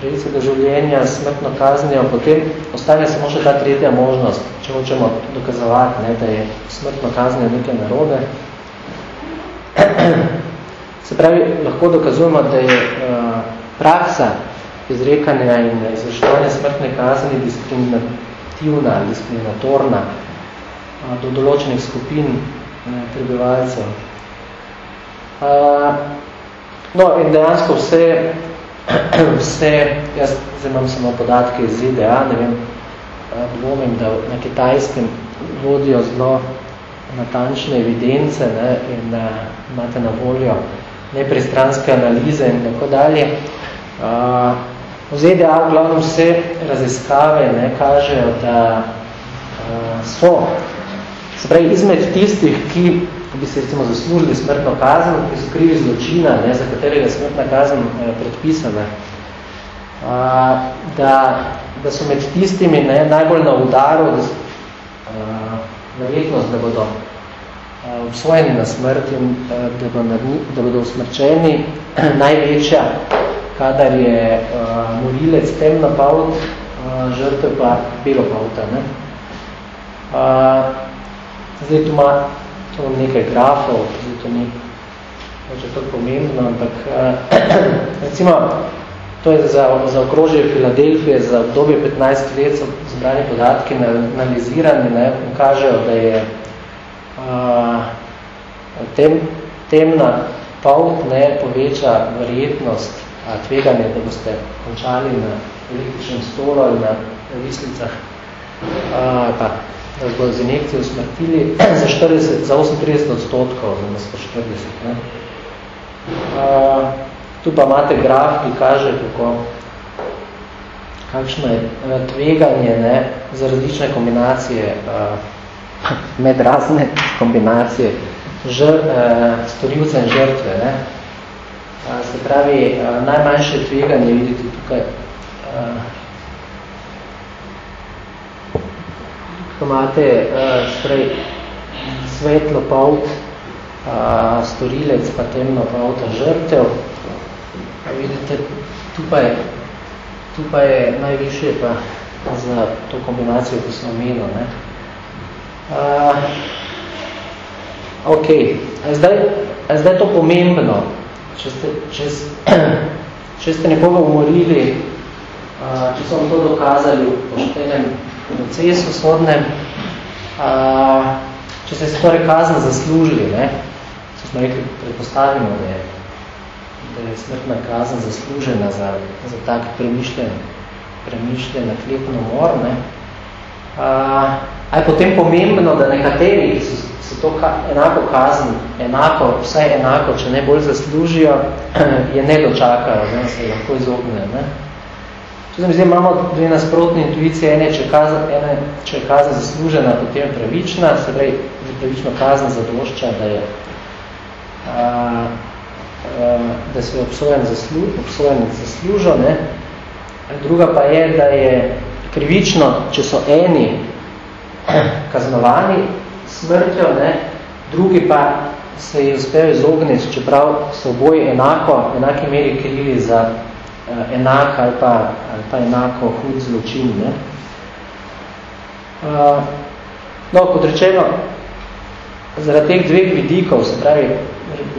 S1: pravice do življenja s smrtno kaznijo, potem ostane samo še ta tretja možnost, če hočemo dokazovati, ne, da je smrtno kaznijo nekaj narode. Se pravi, lahko dokazujemo, da je uh, praksa izrekanja in izvršovanja smrtne kazni diskriminativna, diskriminatorna do določenih skupin uh, prebivalcev. Uh, No, in dejansko vse, vse jaz zdaj imam samo podatke iz ZDA, ne vem, dvomim, da na kitajskem vodijo zelo natančne evidence ne, in uh, imate na voljo nepristranske analize in tako dalje. Uh, v ZDA v glavnem vse raziskave ne, kažejo, da uh, so, se pravi, izmed tistih, ki bi se recimo zaslužili smrtno kazen, ki so krivi zločina, ne, za katerega smrtna kazen uh, predpisana, uh, da, da so med tistimi ne, najbolj na udaru, da, uh, verjetnost, da bodo uh, obsojeni na smrt in uh, da, bo nad, da bodo usmrčeni največja, kadar je uh, morilec temna pavt, uh, žrtev pa belopavta. Ne? Uh, zdaj tu ima to nekaj grafov, zdaj to ni če to pomembno, ampak uh, recimo To je za, za okrožje Filadelfije za obdobje 15 let so zbrani podatki analizirani ne, in kažejo, da je a, tem, temna pavt ne poveča verjetnost a, tveganja, da boste končali na električnem stolu ali na vislicah, a, pa, da bodo z injekcijo usmrtili za, 40, za 38 odstotkov, za 140. Ne. A, Tu pa imate graf, ki kaže, kako, kakšno je eh, tveganje ne, za različne kombinacije, uh, med razne kombinacije žr, uh, storilce in žrtve. Ne. Se pravi, najmanjše tveganje vidite tukaj, tukaj imate sprej, svetlo polt, storilec pa temno polta žrtev, vidite, tu pa je, tu pa je najviše pa za to kombinacijo, ki sem omenil. Ne? Uh, ok, zdaj, zdaj to pomembno, če ste, če, če ste nekoga umorili, če so vam to dokazali v poštenem procesu sodnem, če ste se torej kazen zaslužili, ne? so smo rekli, predpostavimo, da je da je smrtna kazen zaslužena za, za tak premišljen, premišljen naklepno mor. Ne? A, a je potem pomembno, da nekateri, ki so, so to ka, enako kazen, enako, vsaj enako, če ne bolj zaslužijo, je ne dočakajo, da se lahko izognejo. Ne? Če se mi zdaj imamo dve nasprotne intuicije, ene, če, kazen, ene, če je kazen zaslužena, potem pravična, se pravi, pravično kazen zadošča, da je a, Eh, da se je obsojen zaslu, obsojenec zaslužil, ne? druga pa je, da je krivično, če so eni kaznovani smrtjo, ne? drugi pa se je uspel izogniti, čeprav so oboji enako, enake meri krivi za uh, enak ali pa, ali pa enako hud zločin. Ne? Uh, no, kot rečeno, zaradi teh dveh vidikov, se pravi,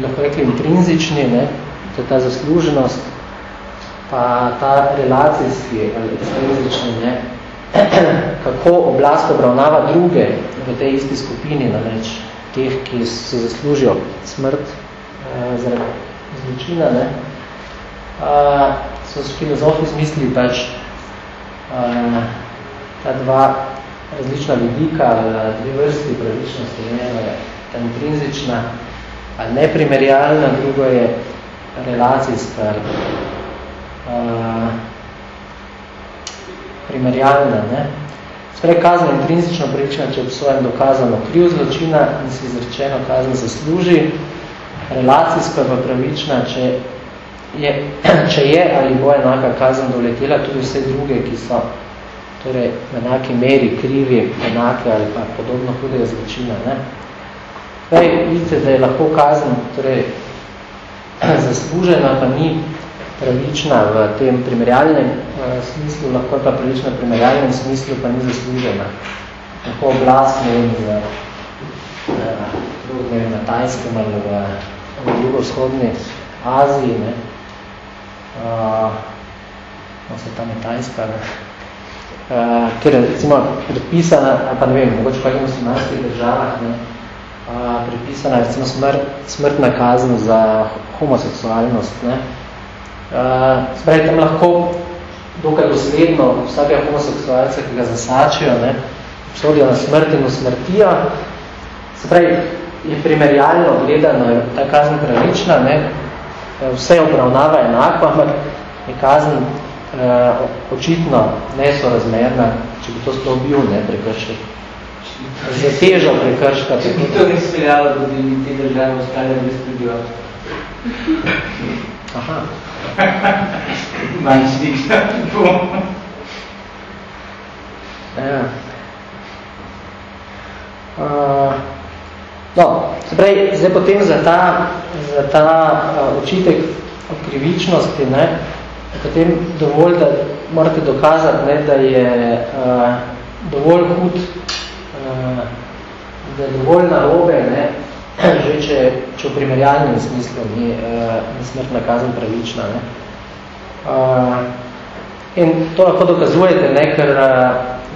S1: lahko rekli intrinzični, ne, to je ta zasluženost, pa ta relacijski ali intrinzični, ne, kako oblast obravnava druge v tej isti skupini, namreč teh, ki se zaslužijo smrt eh, zaradi zločina, ne, eh, so filozofi izmislili pač eh, ta dva različna vidika, dve vrsti pravičnosti, ne, ta intrinzična ali neprimerjalna, drugo je relacijska. Ali uh, primerjalna. Ne? Sprej kazen intrinsično prečena, če obsojen dokazano kriv zločina in si izrečeno kazen zasluži, relacijska pa pravična, če je, če je ali bo enaka kazen doletela tudi vse druge, ki so torej, v enaki meri krivi, enake ali pa podobno hudega zločina. Ne? Torej, vidite, da je lahko kazen torej, zaslužena, pa ni pravična v tem primerjalnem uh, smislu, lahko pa pravična v primerjalnem smislu, pa ni zaslužena. Lahko oblast, ne vem, v, uh, ne vem, na Tajskem ali v, v jugovzhodni Aziji, ne. Uh, no, se tam je Tajska, ne. Uh, ker je recimo predpisana, pa ne vem, mogoče pa v 18 državah, ne, pripisana recimo smrt, smrtna kazen za homoseksualnost. Ne? Spravi, tam lahko dokaj dosledno vsakega homoseksualca, ki ga zasačijo, ne, obsodijo na smrt in usmrtijo. Se pravi, je primerjalno gledano ta kazen pravična, ne? vse obravnava enako, ampak je kazen uh, očitno nesorazmerna, če bi to sploh bil ne prekršek. Za težo prekrška.
S2: Če bi to ni speljalo, da bi te države ostale brez prebivalstva.
S1: Aha.
S2: Manjši nik
S1: Ja. Uh, no, se pravi, zdaj potem za ta, za ta uh, očitek o krivičnosti, ne, potem dovolj, da morate dokazati, ne, da je uh, dovolj hud, uh, da je dovolj narobe, ne, že če, če v primerjalnem smislu ni, uh, ni smrtna kazen pravična. Ne. Uh, in to lahko dokazujete, ne, ker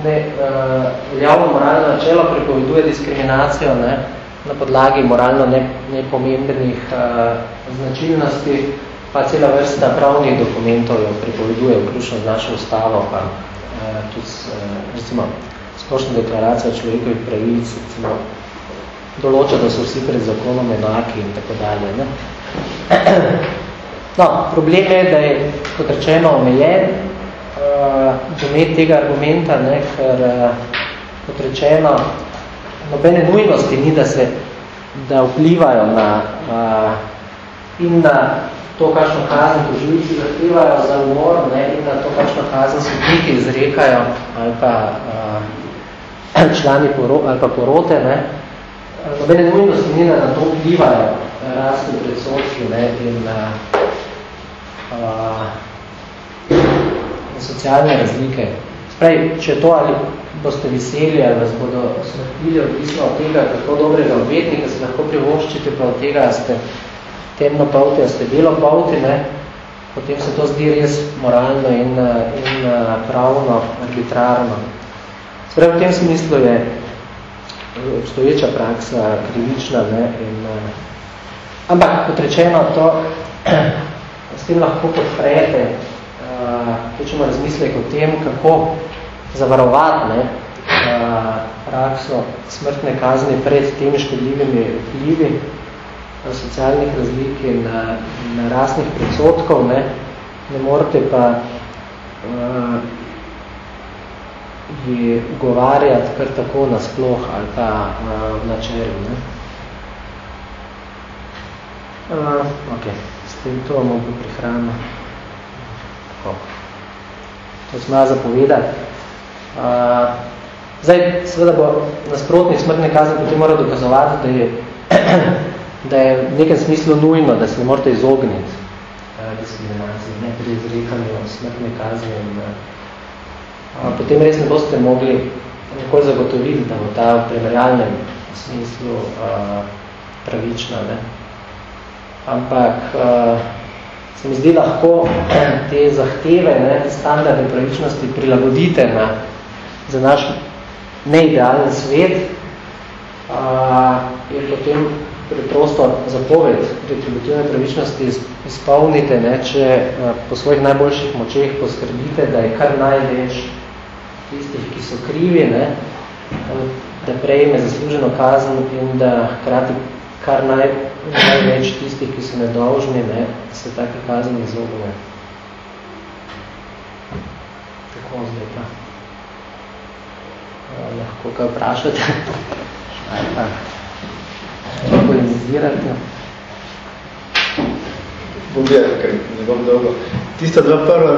S1: ne, uh, javno moralno načelo prepoveduje diskriminacijo ne, na podlagi moralno ne, nepomembnih uh, značilnosti, pa cela vrsta pravnih dokumentov jo prepoveduje, vključno z našo ustavo, pa uh, tudi uh, recimo splošna deklaracija človekovih pravic, recimo, določa, da so vsi pred zakonom enaki in tako dalje. Ne? No, problem je, da je, kot rečeno, omejen uh, domet tega argumenta, ne, ker, uh, kot rečeno, nobene nujnosti ni, da se da vplivajo na uh, in na to, kakšno kazen tožilci zahtevajo za umor, ne, in na to, kakšno kazen sodniki izrekajo ali pa uh, člani poro, ali pa porote, ne, nobene nujnosti ni, da na to vplivajo rasni predsodki ne, in, uh, uh, in socialne razlike. Sprej, če to ali boste veseli ali vas bodo smrtili odvisno od tega, kako dobrega odvetnika se lahko privoščite, pa od tega, da ste temno polti, a ste belo polti, ne, potem se to zdi res moralno in, in pravno, arbitrarno. Sprej, v tem smislu je obstoječa praksa, krivična. Ne, in, uh, ampak, kot rečeno, to s tem lahko podprete, uh, čemo razmislek o tem, kako zavarovati ne, uh, prakso smrtne kazni pred temi škodljivimi vplivi socialnih razlik in na rasnih predsotkov. Ne, ne morate pa ji ugovarjati kar tako nasploh ali pa uh, načelu. Ne? Uh, ok, s tem to vam bo prihrano. To smo zapovedati. Uh, zdaj, seveda bo nasprotnik smrtne kazni potem mora dokazovati, da je, da je v nekem smislu nujno, da se ne morate izogniti uh, diskriminaciji, ne pri izrekanju smrtne kazni in uh, potem res ne boste mogli nikoli zagotoviti, da bo ta v primerjalnem smislu uh, pravična. Ne? Ampak uh, se mi zdi lahko te zahteve, ne, te standarde pravičnosti prilagodite na, za naš neidealni svet, uh, je potem preprosto zapoved retributivne pravičnosti izpolnite, ne, če uh, po svojih najboljših močeh poskrbite, da je kar največ tistih, ki so krivi, ne, da prejme zasluženo kazen in da hkrati kar naj, največ tistih, ki so nedolžni, ne, se take kazen izognejo. Tako zdaj pa. Lahko kaj vprašate? Ali pa polemizirate?
S3: Bom gledal, ker ne bom dolgo. Tista dva prva,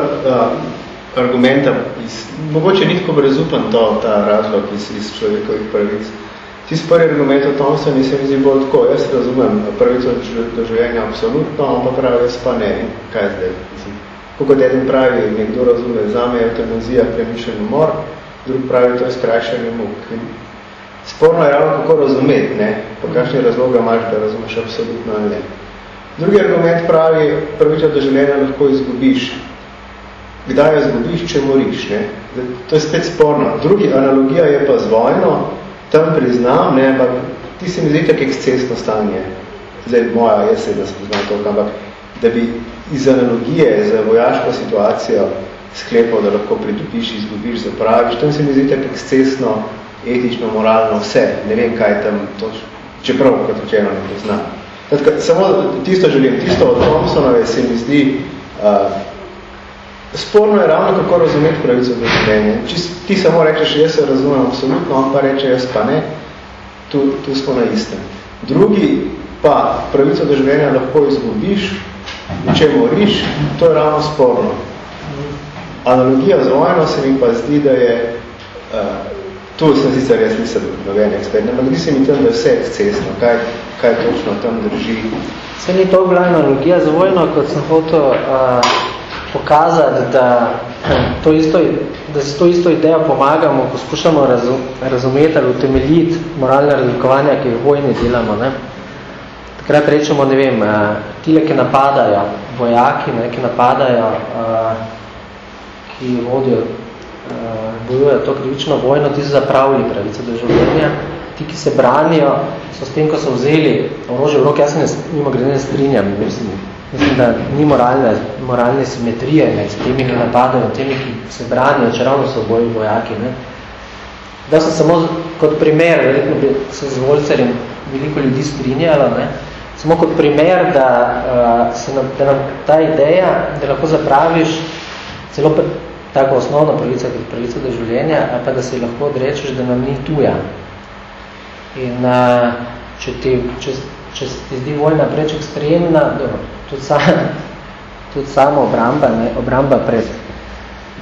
S3: argumenta, iz, mogoče ni tako brezupan to, ta razlog iz, iz človekovih pravic. Tisti prvi argument o tom se mi se mi zdi bolj tako, jaz razumem pravico do življenja absolutno, ampak pravi, jaz pa ne, kaj zdaj? Kot eden pravi, nekdo razume, zame je eutanazija premišljen umor, drug pravi, to je skrajšanje muk. Sporno je ravno kako razumeti, ne? po kakšni razloga imaš, da razumeš absolutno ali ne. Drugi argument pravi, pravico do življenja lahko izgubiš, kdaj jo zgubiš, če moriš. Ne? To je spet sporno. Drugi analogija je pa z vojno, tam priznam, ne, ampak ti se mi zdi tak ekscesno stanje. Zdaj, moja, jaz se da spoznam to, ampak da bi iz analogije za vojaško situacijo sklepal, da lahko pridobiš, izgubiš, zapraviš, tam se mi zdi tak ekscesno etično, moralno, vse, ne vem kaj tam, to, čeprav kot rečeno ne pozna. Tako, samo tisto želim, tisto od Thompsonove se mi zdi, uh, sporno je ravno kako razumeti pravico do življenja. Če ti samo rečeš, jaz se razumem absolutno, on pa reče, jaz pa ne, tu, tu smo na istem. Drugi pa pravico do življenja lahko izgubiš, če moriš, to je ravno sporno. Analogija z vojno se mi pa zdi, da je, uh, tu sem sicer jaz nisem noven ekspert, ampak zdi se mi tam, da je vse ekscesno, kaj, kaj točno tam drži.
S1: Se ni to bila analogija z vojno, kot sem hotel uh, pokazati, da, to isto, da se to isto idejo pomagamo, poskušamo razum, razumeti ali utemeljiti moralne razlikovanja, ki v vojni delamo. Ne? Takrat rečemo, ne vem, uh, tile, ki napadajo, vojaki, ne, ki napadajo uh, ki vodijo, uh, bojujo to krivično vojno, ti so zapravili pravice do življenja. Ti, ki se branijo, so s tem, ko so vzeli orožje v roke, jaz se ne, nima grede ne strinjam, mislim, mislim, da ni moralne, moralne simetrije med temi, ki napadajo, temi, ki se branijo, če ravno so boji vojaki. Ne. Da sem samo kot primer, verjetno bi se z Volcerjem veliko ljudi strinjalo, ne, samo kot primer, da, uh, se nam, da nam ta ideja, da lahko zapraviš celo tako osnovna pravica, kot pravica do življenja, pa da se lahko odrečeš, da nam ni tuja. In a, če, ti, če, če ti zdi vojna preč ekstremna, dobro, tudi, sa, tudi samo obramba, ne, obramba pred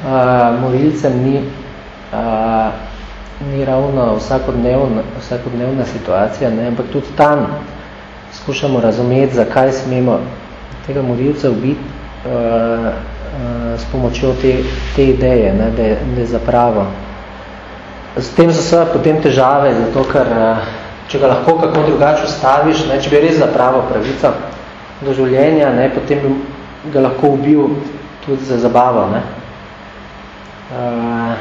S1: a, morilcem ni, a, ni ravno vsakodnevna, vsakodnevna situacija, ne, ampak tudi tam skušamo razumeti, zakaj smemo tega morilca ubiti, Eh, s pomočjo te, te ideje, ne, da, je, da je zapravo. S tem so seveda potem težave, zato ker eh, če ga lahko kako drugače ustaviš, ne, če bi res zapravo pravica do življenja, ne, potem bi ga lahko ubil tudi za zabavo. Ne. Uh,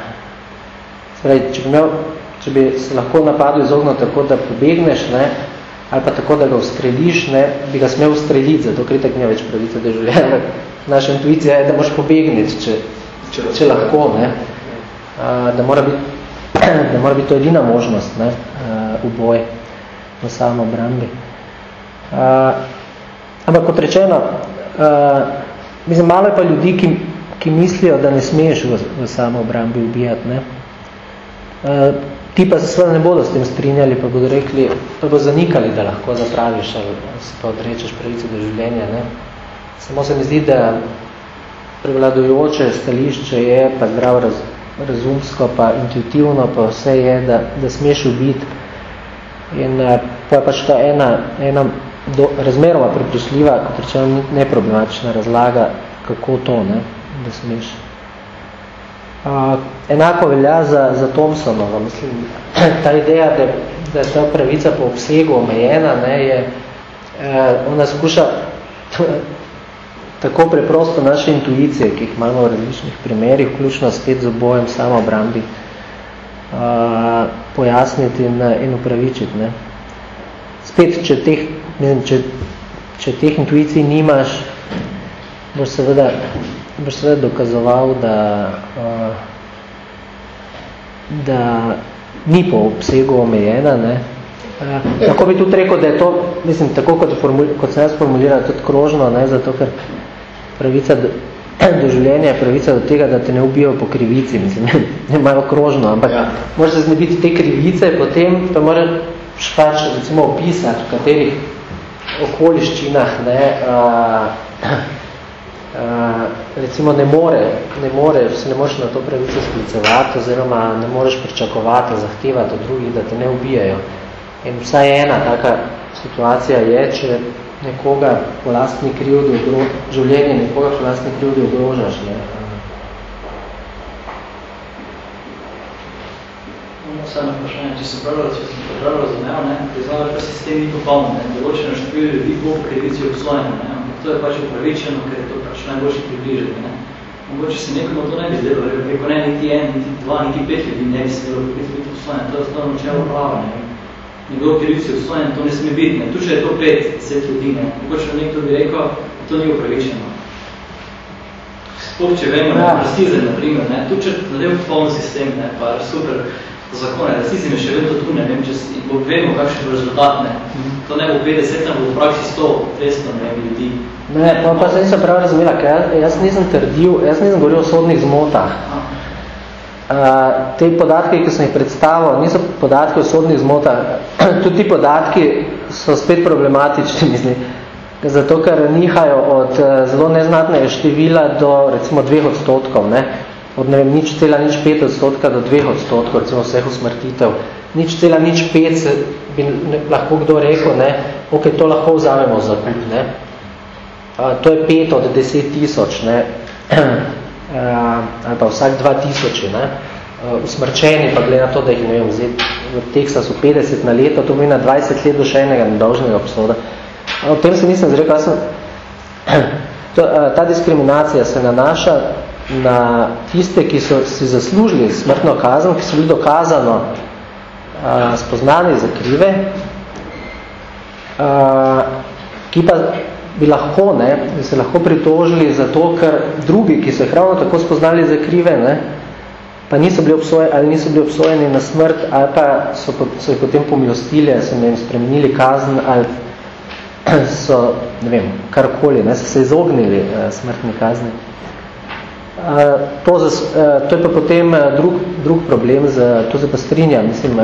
S1: spravi, če, bi imel, če bi se lahko napadu izognil tako, da pobegneš, ne, ali pa tako, da ga ustreliš, ne, bi ga smel ustreliti, zato ker tak nima več pravice do življenja naša intuicija je, da moraš pobegniti, če, če, če lahko, ne? da, mora biti, da mora biti to edina možnost, ne? v boj v samo obrambi. Ampak kot rečeno, mislim, malo je pa ljudi, ki, ki mislijo, da ne smeš v, v samo obrambi ubijati. Ne? Ti pa se seveda ne bodo s tem strinjali, pa bodo rekli, pa bodo zanikali, da lahko zapraviš ali se pa odrečeš pravice do življenja. Ne? Samo se mi zdi, da prevladujoče stališče je, pa zdrav raz, razumsko, pa intuitivno, pa vse je, da, da smeš ubiti. In eh, pa je pač ta ena, ena do, razmeroma pripričljiva, kot rečeno, neproblematična razlaga, kako to, ne, da smeš. Uh, enako velja za, za Thompsonova. Mislim, ta ideja, da, da je ta pravica po obsegu omejena, ne, je, uh, ona skuša tako preprosto naše intuicije, ki jih imamo v različnih primerih, vključno spet z obojem samo obrambi, uh, pojasniti in, in upravičiti. Ne. Spet, če teh, mislim, če, če teh intuicij nimaš, boš seveda, boš seveda dokazoval, da, uh, da ni po obsegu omejena, ne, Uh, tako bi tudi rekel, da je to, mislim, tako kot, formul, kot sem jaz formuliral, tudi krožno, ne, zato ker pravica do, življenja je pravica do tega, da te ne ubijo po krivici, mislim, ne malo krožno, ampak ja. moraš se znebiti te krivice, potem pa moraš pač recimo opisati, v katerih okoliščinah ne, uh, uh, recimo ne more, ne more, se ne moreš na to pravico sklicevati, oziroma ne moreš pričakovati, zahtevati od drugih, da te ne ubijajo. In vsaj ena taka situacija je, če nekoga po lastni krivdi življenje nekoga po lastni krivdi ogrožaš. Ne?
S4: Samo vprašanje, če se pravi, če sem prav razumel, ne, priznava, da sistem ni popoln, ne, določeno število ljudi bo krivici obsojeno, ne, ampak to je pač upravičeno, ker je to pač najboljši približati, ne. Mogoče se nekomu to ne bi zdelo, preko ne, niti en, niti dva, niti pet ljudi ne bi smelo biti obsojeno, to je osnovno načelo prava, ne, njegov krivici obstojen, to ne sme biti. Ne. Tu, če je to pet, deset ljudi, ne. Mogoče nekdo bi rekel, to ni upravičeno. Sploh, če vemo, ja. rasizem, na primer, ne. Tu, če naredimo poln sistem, ne, pa super, zakone, rasizem je še vedno tu, ne vem, če si, bo vemo, kakšen bo rezultat, ne. To ne bo 50, ne bo v praksi 100, 200, ne vem, ljudi.
S1: Ne, pa, pa sem se prav razumela, ker jaz, nisem trdil, jaz nisem govoril o sodnih zmotah. Uh, te podatke, ki sem jih predstavil, niso podatke o sodnih zmotah. Tudi ti podatki so spet problematični, mislim. Zato, ker nihajo od uh, zelo neznatnega števila do recimo dveh odstotkov. Ne? od ne vem, nič cela nič pet odstotka do dveh odstotkov, recimo vseh usmrtitev. Nič cela nič pet bi ne, lahko kdo rekel, ne, ok, to lahko vzamemo za kup, ne. A, to je pet od deset tisoč, ne, ali pa vsak dva tisoči, ne. A, usmrčeni pa glede na to, da jih, ne vem, vzeti v Teksasu 50 na leto, to na 20 let do še enega nedolžnega obsoda. A, o tem se nisem zrekel, jaz sem, to, ta diskriminacija se nanaša na tiste, ki so si zaslužili smrtno kazen, ki so bili dokazano a, spoznani za krive, a, ki pa bi lahko, ne, bi se lahko pritožili za to, ker drugi, ki so jih ravno tako spoznali za krive, ne, pa niso bili obsojeni, ali niso bili obsojeni na smrt, ali pa so, so jih potem pomilostili, so vem, spremenili kazen, ali so, ne vem, karkoli, ne, so se izognili uh, smrtni kazni. To, za, to je pa potem drug, drug problem, za, to se pa strinja, mislim,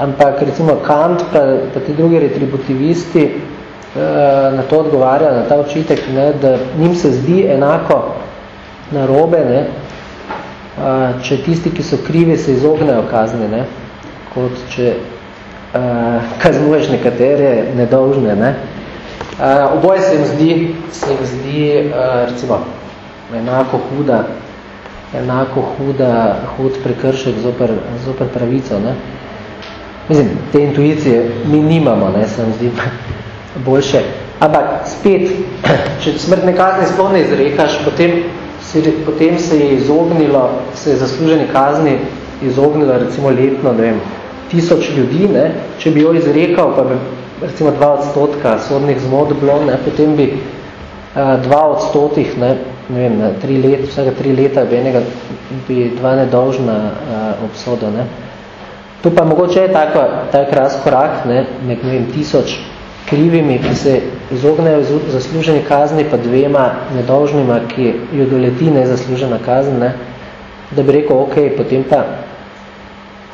S1: ampak recimo Kant pa, pa ti drugi retributivisti na to odgovarja, na ta očitek, ne, da njim se zdi enako narobe, ne, če tisti, ki so krivi, se izognejo kazni, ne, kot če kaznuješ nekatere nedolžne. Ne. Oboje se jim zdi, se jim zdi recimo, enako huda, enako huda, hud prekršek zoper, zoper pravico. Ne? Mislim, te intuicije mi nimamo, ne, se zdi boljše. Ampak spet, če smrtne kazni sploh ne izrekaš, potem, si, potem se je izognilo, se je zasluženi kazni izognilo recimo letno, ne vem, tisoč ljudi, ne, če bi jo izrekal, pa bi recimo dva odstotka sodnih zmod bilo, ne, potem bi uh, dva odstotih, ne, ne vem, na tri let, vsega tri leta bi enega, bi dva nedolžna uh, obsoda, ne. Tu pa mogoče je tako, tak razkorak, ne, nek, ne vem, tisoč krivimi, ki se izognejo zasluženi kazni, pa dvema nedolžnima, ki jo doleti nezaslužena kazen, ne, da bi rekel, ok, potem pa,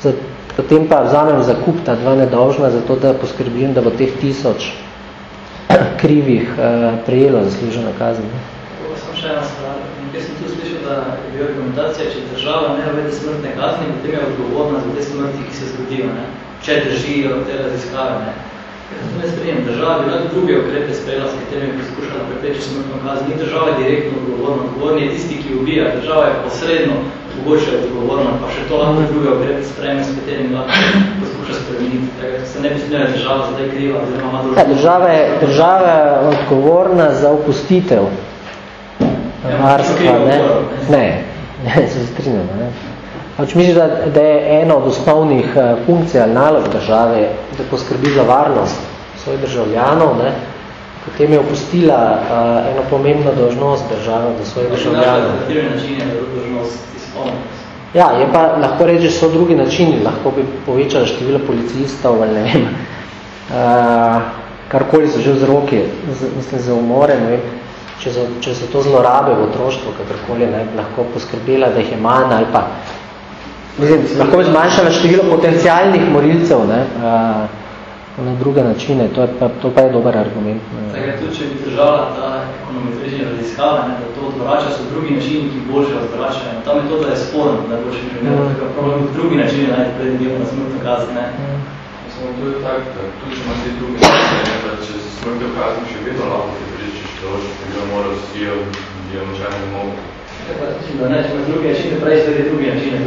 S1: za, potem pa vzamem zakup ta dva nedolžna, zato da poskrbim, da bo teh tisoč krivih uh, prejelo zaslužena kazen. Ne
S4: še ena stvar. Nekaj sem tu slišal, da je bila argumentacija, če država ne uvede smrtne kazni, potem je odgovorna za te smrti, ki se zgodijo, ne? če držijo te raziskave. Ne? Ne sprejem. Država bi lahko druge ukrepe sprejela, s katerimi poskušala preprečiti smrtno kazni. Ni država direktno odgovorna. Odgovorni je tisti, ki ubija. Država je posredno mogoče odgovorna, pa še to lahko druge ukrepe sprejme, s katerimi lahko poskuša spremeniti. Tako se ne bi smela država zdaj kriva, oziroma ima
S1: ja, država je, država je odgovorna za opustitev varstva, ne? Ne, se strinjamo, ne? Pač mislim, da, da je ena od osnovnih uh, funkcij ali nalog države, da poskrbi za varnost svojih državljanov, ne? potem je opustila uh, eno pomembno dožnost države do svojih državljanov. Ja, je pa, lahko reči, so drugi načini, lahko bi povečali število policistov ali ne vem, uh, karkoli so že vzroki, mislim, za umore, ne vem, če so, če so to zlorabe v otroštvu, kakorkoli, ne, lahko poskrbela, da jih je manj ali pa mislim, lahko bi zmanjšala število potencialnih morilcev ne, a, na druge načine, to, je pa, to pa je dober argument.
S4: Tako tudi, če bi držala ta ekonometrična raziskava, ne, da to odvrača, so drugi načini, ki boljše odvračajo. Ta metoda je sporna, da boljše primer, mm. problem drugi načini najti prednjeno na smrtno kazni. Ne. Mm.
S5: Samo to je tak, da tudi če imaš te druge načine, da če se smrtno kazni še vedno lahko določen število mora vsi je omočajno domov.
S4: Da ne, če imaš drugi načine, prej sledi drugi načine.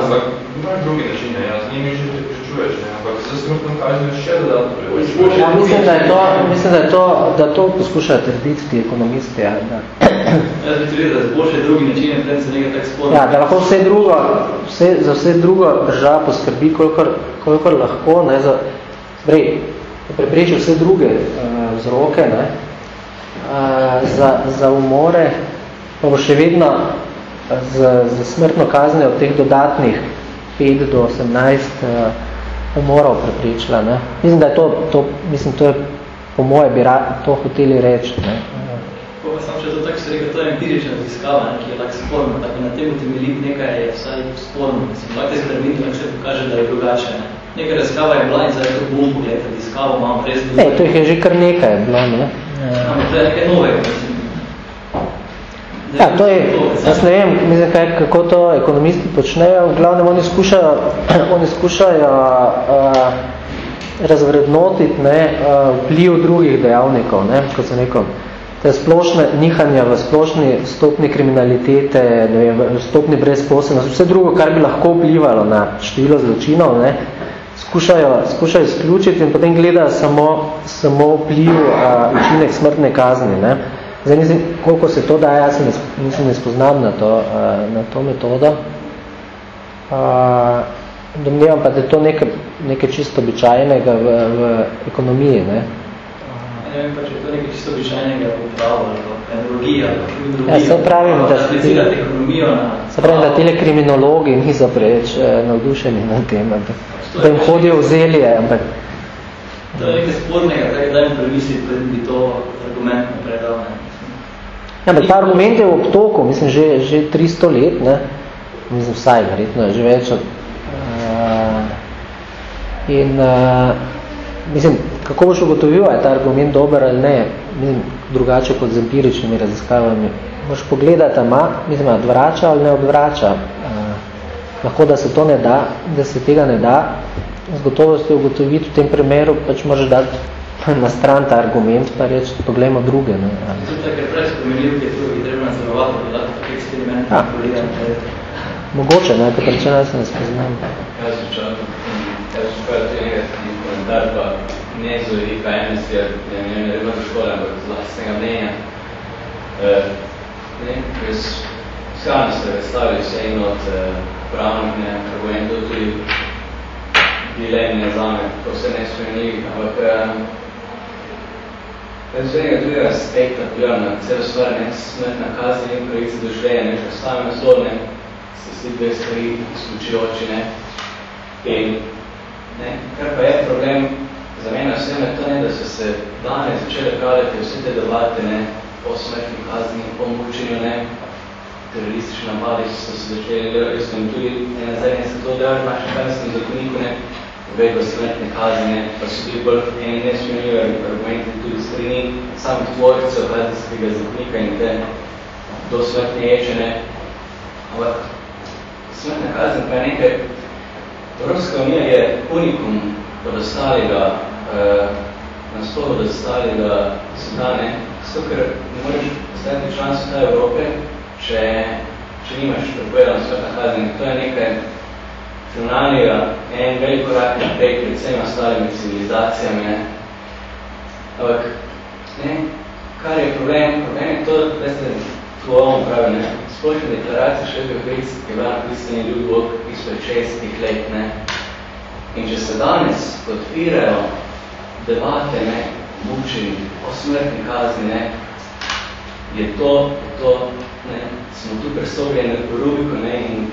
S5: Ampak imaš drugi načine, ja, z njimi že te pričuješ, ne, ampak za smrtno kazni še dodatno preveč.
S1: Ja, mislim, da je to, mislim, da je to, da to poskušajo trditi ti ekonomisti, ja, da.
S4: Jaz bi tudi, da boljše drugi načine, preden se nekaj tak sporno.
S1: Ja, da lahko vse drugo, vse, za vse drugo država poskrbi, kolikor, kolikor lahko, ne, za, brej, prepreči vse druge uh, vzroke, ne, za, za umore, pa bo še vedno z, z smrtno kaznijo teh dodatnih 5 do 18 uh, umorov prepričala. Ne. Mislim, da je to, to, mislim, to je po moje bi to hoteli reči. Ne.
S4: Pa sem še to tako se rekel, to je empirična raziskava, ne, ki je tako sporno, tako na tem temelji nekaj je vsaj sporno. Mislim, lahko te eksperimentu še pokaže, da je drugače. Ne. Neka raziskava je bila in zdaj to bom pogled, raziskavo imamo res
S1: Ne, to jih je že kar nekaj bilo, ne.
S4: Ampak to je nekaj novega, mislim.
S1: Ja, to je, jaz ne vem, mislim, kaj, kako to ekonomisti počnejo, v glavnem oni skušajo, oni skušajo uh, razvrednotiti ne, uh, vpliv drugih dejavnikov, ne, kot sem rekel, te splošne nihanja v splošni stopni kriminalitete, ne v stopni brezposobnosti, vse drugo, kar bi lahko vplivalo na število zločinov, ne, skušajo, skušajo izključiti in potem gledajo samo, samo vpliv uh, učinek smrtne kazni. Ne. Zdaj mislim, koliko se to daje, jaz ne, nisem ne spoznam na to, uh, na to metodo. Uh, domnevam pa, da je to nekaj, nekaj čisto običajnega v, v ekonomiji. Ne?
S4: Ne vem pa, če je to nekaj čisto običajnega v pravu, ali kriminologiji.
S1: Ja, se pravim, da,
S4: da,
S1: se pravim, da tele kriminologi niso preveč eh, navdušeni na tem, da jim hodijo v zelje, ampak...
S4: To je nekaj spornega, tako da jim premisliti, da bi to argument naprej dal.
S1: Ja, ampak ta argument je v obtoku, mislim, že, že 300 let, ne? mislim, vsaj, verjetno je že več. Uh, in uh, mislim, kako boš ugotovil, je ta argument dober ali ne, mislim, drugače kot z empiričnimi raziskavami. Moš pogledati, ima, mislim, odvrača ali ne odvrača. Uh, lahko, da se to ne da, da se tega ne da, z gotovostjo ugotoviti v tem primeru, pač možeš dati na stran ta argument, pa reči, poglejmo druge. Ne?
S4: Zato, ker prej spomenil, ki je to, ki treba nadzorovati, da lahko tako eksperiment
S1: ja. Mogoče, ne, kot rečeno, jaz se ne spoznam.
S6: Jaz se čakam, jaz se čakam tudi negativni komentar, pa ne z vidika Amnesty, ne vem, ne vem, škola, ampak z vlastnega mnenja. Uh, ne, jaz skladno se predstavili vse in od uh, pravnih ne, argumentov tudi dilemme zame, to se ne spremenili, ampak uh, Jaz enega drugega aspekta gledam na celo stvar, ne, smrtna kazni in pravice do življenja, ne, što same zlodne, se si dve stvari izključujoči, ne. In, ne, kar pa je problem za mene vsem je to, ne, da so se danes začele pravljati vse te debate, ne, po smrtni kazni, po mučenju, ne, teroristični napadi so se začeli, jaz sem tudi, ne, nazaj, ne, se to delali v našem kazenskem zakoniku, ne, uvedba smrtne kazne, pa so bili bolj eni nesmenljive argumenti tudi strani samih tvorcev kazenskega zakonika in te do smrtne ječene. Ampak smrtna kazen pa je nekaj, Evropska unija je unikum od ostalega, eh, nasploh od ostalega sveta, ne, zato ker ne moreš postati član sveta Evrope, če, če nimaš prepovedano smrtna kazen. To je nekaj računalnega en velik korak naprej pred vsemi ostalimi civilizacijami. Ampak, ne, kar je problem, problem je to, da ste tvojem pravi, ne, splošna deklaracija šlepih kric je bila napisana ljudbo izpred šestih let, ne. In če se danes podpirajo debate, ne, mučenji, o smrtni kazni, ne, je to, to, ne, smo tu prestopljeni po Rubiko, ne, in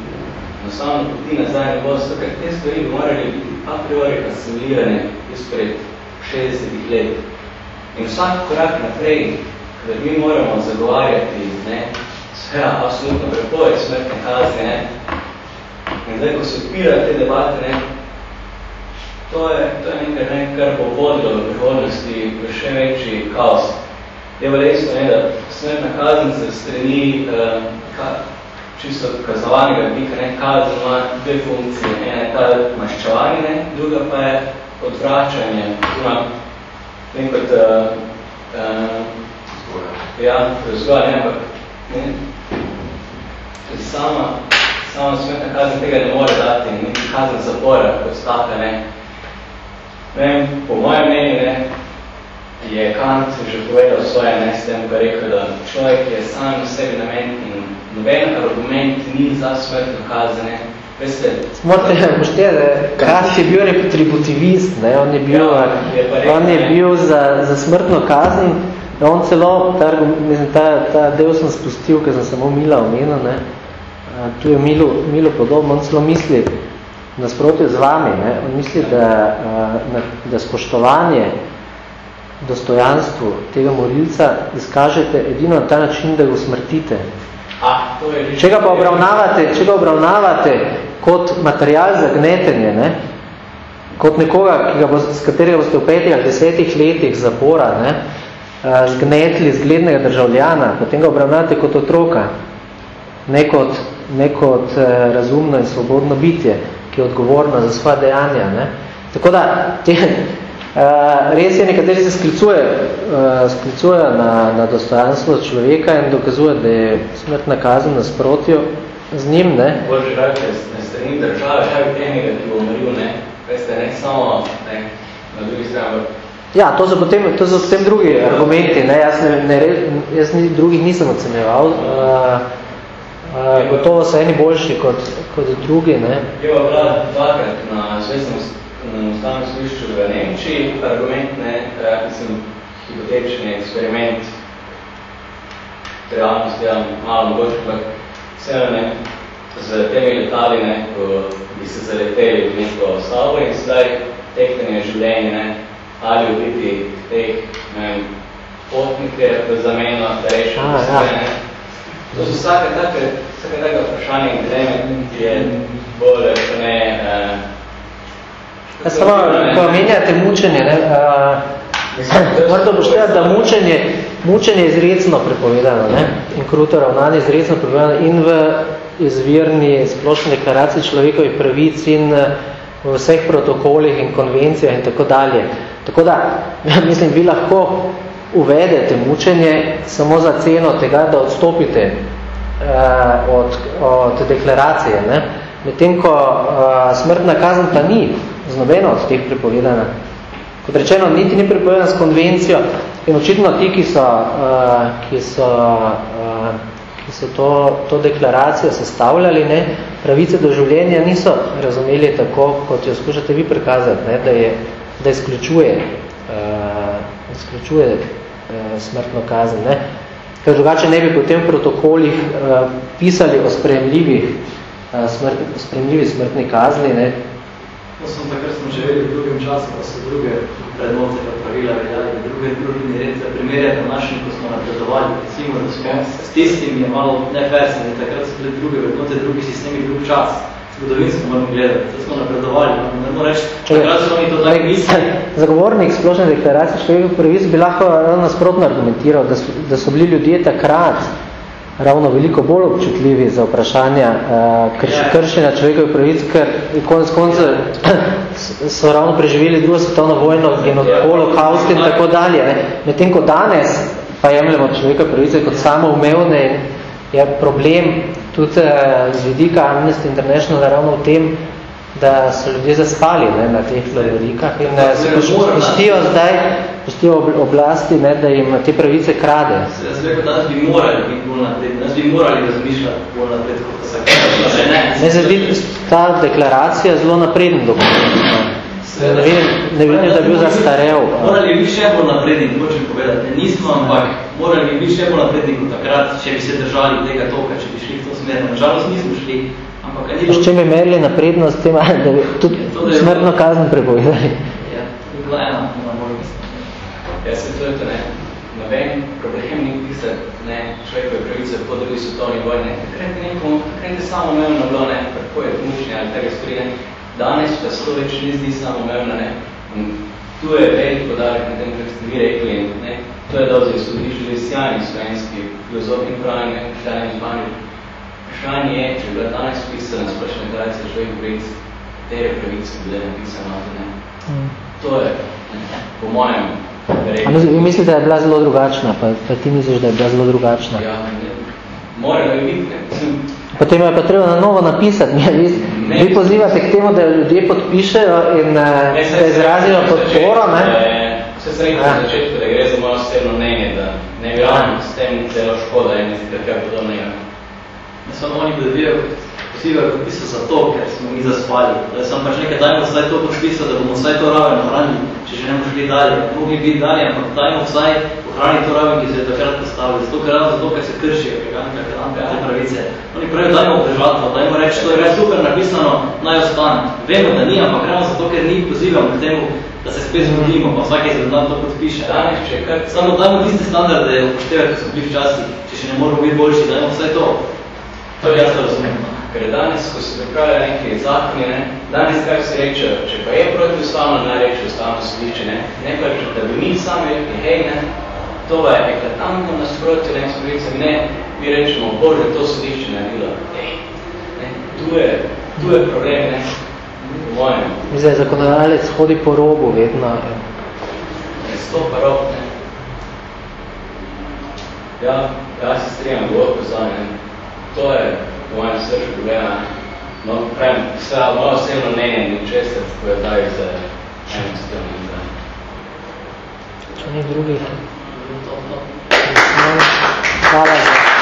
S6: enostavno poti nazaj bo, zato ker te stvari bi morali biti a priori asimilirane izpred 60 let. In vsak korak naprej, kada mi moramo zagovarjati, ne, sfera absolutno prepoved smrtne kazni, ne, in zdaj, ko se odpira te debate, ne, to je, to je nekaj, ne, kar bo vodilo v prihodnosti v še večji kaos. Je pa resno, ne, da smrtna kazen se strani ka, čisto kazovalnega vidika, ne, kazen ima dve funkcije. Ena je ta maščevanje, ne, druga pa je odvračanje. Ima nek kot uh, uh, ja, vzgoja, ne, ampak ne, sama, sama smetna kazen tega ne more dati, ne, kazen zapora kot taka, ne. Vem, po mojem mnenju, ne, je Kant že povedal svoje, ne, s tem, ko rekel, da človek je sam v sebi namen in noben argument ni za smrtno kazane. Veste,
S1: Morate poštete, Kant je bil retributivist, ne? on je bil, ja, je rekel, on je bil za, za smrtno kazen, on celo, ta, mislim, ta, ta del sem spustil, ker sem samo Mila omenil, ne? tu je Milo, Milo podobno, on celo misli, nasprotju z vami, ne, on misli, da, da spoštovanje dostojanstvu tega morilca izkažete edino na ta način, da ga smrtite. Če ga pa obravnavate, če ga obravnavate kot material za gnetenje, ne, kot nekoga, ki ga bo, s katerega boste v petih ali desetih letih zapora ne, zgnetli zglednega državljana, potem ga obravnavate kot otroka, ne kot, ne kot razumno in svobodno bitje, ki je odgovorno za svoje dejanja. Ne. Tako da, te, res je, nekateri se sklicuje, uh, sklicuje na, na dostojanstvo človeka in dokazuje, da je smrtna kazen na sprotju z njim. Ne?
S6: Bože, reče, ne strani države, kaj bi tega, ki bo umoril, ne? Veste, ne samo ne, na drugi strani.
S1: Ja, to so potem, to so potem drugi argumenti. Ne? Jaz, ne, ne, jaz ni, drugih nisem ocenjeval. Uh, uh, gotovo so eni boljši kot, kot drugi. Ne?
S6: Je pa bila dvakrat na zvezdnost na ustavnem slišču v Nemčiji, argument, ne, eh, mislim, hipotetični eksperiment, realnost, ja, malo mogoče, ampak vse ne, z temi letali, ne, ko bi se zaleteli v neko stavbo in sedaj tehtanje življenje, ne, ali v biti teh, ne vem, potnike v zameno, da rešimo
S1: ja.
S6: ne. To so vsake take, vsake take vprašanje in dileme, ki je bolj, ne, eh,
S1: Ja, samo, ko menjate mučenje, ne, uh, morate upoštevati, da mučenje, mučenje je izredno prepovedano ne, in kruto ravnanje izredno prepovedano in v izvirni splošni deklaraciji človekovih pravic in v vseh protokolih in konvencijah in tako dalje. Tako da, mislim, vi lahko uvedete mučenje samo za ceno tega, da odstopite uh, od, od deklaracije. Ne. Medtem, ko uh, smrtna kazen pa ni nobeno od teh prepovedana. Kot rečeno, niti ni prepovedana s konvencijo in očitno ti, ki so, uh, ki so, uh, ki so to, to deklaracijo sestavljali, ne, pravice do življenja niso razumeli tako, kot jo skušate vi prikazati, ne, da, je, da izključuje, uh, izključuje uh, smrtno kazen. Ne. Ker drugače ne bi po tem protokolih uh, pisali o sprejemljivih uh, smrt, sprejemljivi smrtni kazni, ne,
S4: To smo takrat smo živeli v drugem času, pa so druge prednote pa pravila veljali, druge drugi red za primerje na našem, ko smo napredovali, recimo, da smo s tistim je malo nefersen, takrat so bile druge vrednote, drugi sistemi, drug čas. Zgodovinsko moramo gledati, da smo napredovali, ne moramo reči, takrat so mi to tako mislili.
S1: Zagovornik splošne deklaracije človekov pravic bi lahko nasprotno argumentiral, da so, da so bili ljudje takrat ravno veliko bolj občutljivi za vprašanja uh, krš, ja. kršenja človekovih pravic, ker konec konca so ravno preživeli drugo svetovno vojno in od holokaust in tako dalje. Medtem ko danes pa jemljamo človekove pravice kot samoumevne, je problem tudi uh, z vidika Amnesty International ravno v tem, da so ljudje zaspali ne, na teh lorikah in ne, se pustijo zdaj pustijo oblasti, ne, da jim te pravice krade.
S4: Jaz rekel, da bi morali biti bolj napredni, da bi morali razmišljati bolj napredni, kot se kaže. Ne,
S1: ne zdi ta deklaracija zelo napredni dokument. Ne vidim, ne vidim, da bi bil zastarel.
S4: Morali bi še bolj napredni, hočem povedati. Nismo, ampak morali bi še bolj napredni kot takrat, če bi se držali tega toka, če bi šli v to smer. Nažalost nismo šli,
S1: S čem bi merili naprednost tema, da bi tudi da smrtno kazen prepovedali?
S4: Ja, to bi bila ena, na bolj
S6: Ja, se to je to, ne. Noben problem ni pisati, ne, človekove pravice po drugi svetovni vojni. Takrat je nekom, takrat je samoumevno bilo, ne, kako je mučenje ali tega stvari, ne. Danes pa se to več ni zdi samoumevno, ne. In tu je velik podarek na tem, kar ste vi rekli, ne. To je dozi, so bili že sjajni slovenski filozofi in pravi, ne, štajni zbani, Vprašanje je, če bi bila danes pisana splošna deklaracija človek pravic, tere pravice bile napisane ali ne. Mm. To je, po mojem,
S1: rekel. Vi mislite, da je bila zelo drugačna, pa, pa ti misliš, da je bila zelo drugačna?
S6: Ja, ne. Morajo je biti.
S1: Potem je pa treba na novo napisati. Vi, ne, vi pozivate k temu, da ljudje podpišejo in ne, da izrazijo podporo, ne?
S6: Vse se rekel ja. na začetku, da gre za mojo osebno mnenje, da ne ravno s tem celo škoda in nekaj podobnega.
S4: Samo oni podvijo, posivajo podpiso za to, ker smo mi zaspali. Da sem pač nekaj, dajmo vsaj to podpiso, da bomo vsaj to raven ohranili, če že ne bomo šli dalje. Mogli biti dalje, ampak dajmo vsaj ohraniti to raven, ki se je takrat postavili. Zato, ker ravno zato, ker se kršijo, preganka, kedanka, te pravice. Oni pravijo, dajmo obdržati to, dajmo reči, to je res super napisano, naj ostane. Vemo, da ni, ampak ravno zato, ker ni pozivamo k temu, da se spet zgodimo, pa vsak izmed nam to podpiše.
S6: Danes, če kar...
S4: Samo dajmo tiste standarde upoštevati, ki so bili včasih, če še ne moramo biti boljši, dajmo vse to. To jaz to razumem.
S6: Ker danes, ko se pripravlja neki zakoni, ne, danes kar se reče, če pa je protiustavno, naj reče ustavno sodišče, ne, ne pa, da bi mi sami rekli, hej, ne, to je eklatantno nasprotje, ne, s pravicami, ne, mi rečemo, bože, to sodišče ne bilo, hej, ne, tu je, tu je problem, ne, po mojem.
S1: Zdaj, zakonodajalec hodi po robu vedno.
S6: Ne, stopa rob, ne. Ja, ja se strijam, govorko za, ne, to je, po mojem srč problema. No, pravim, vse, moja osebno mnenje ni čester, ko je daj za eno strano.
S1: Če ni drugih. Hvala za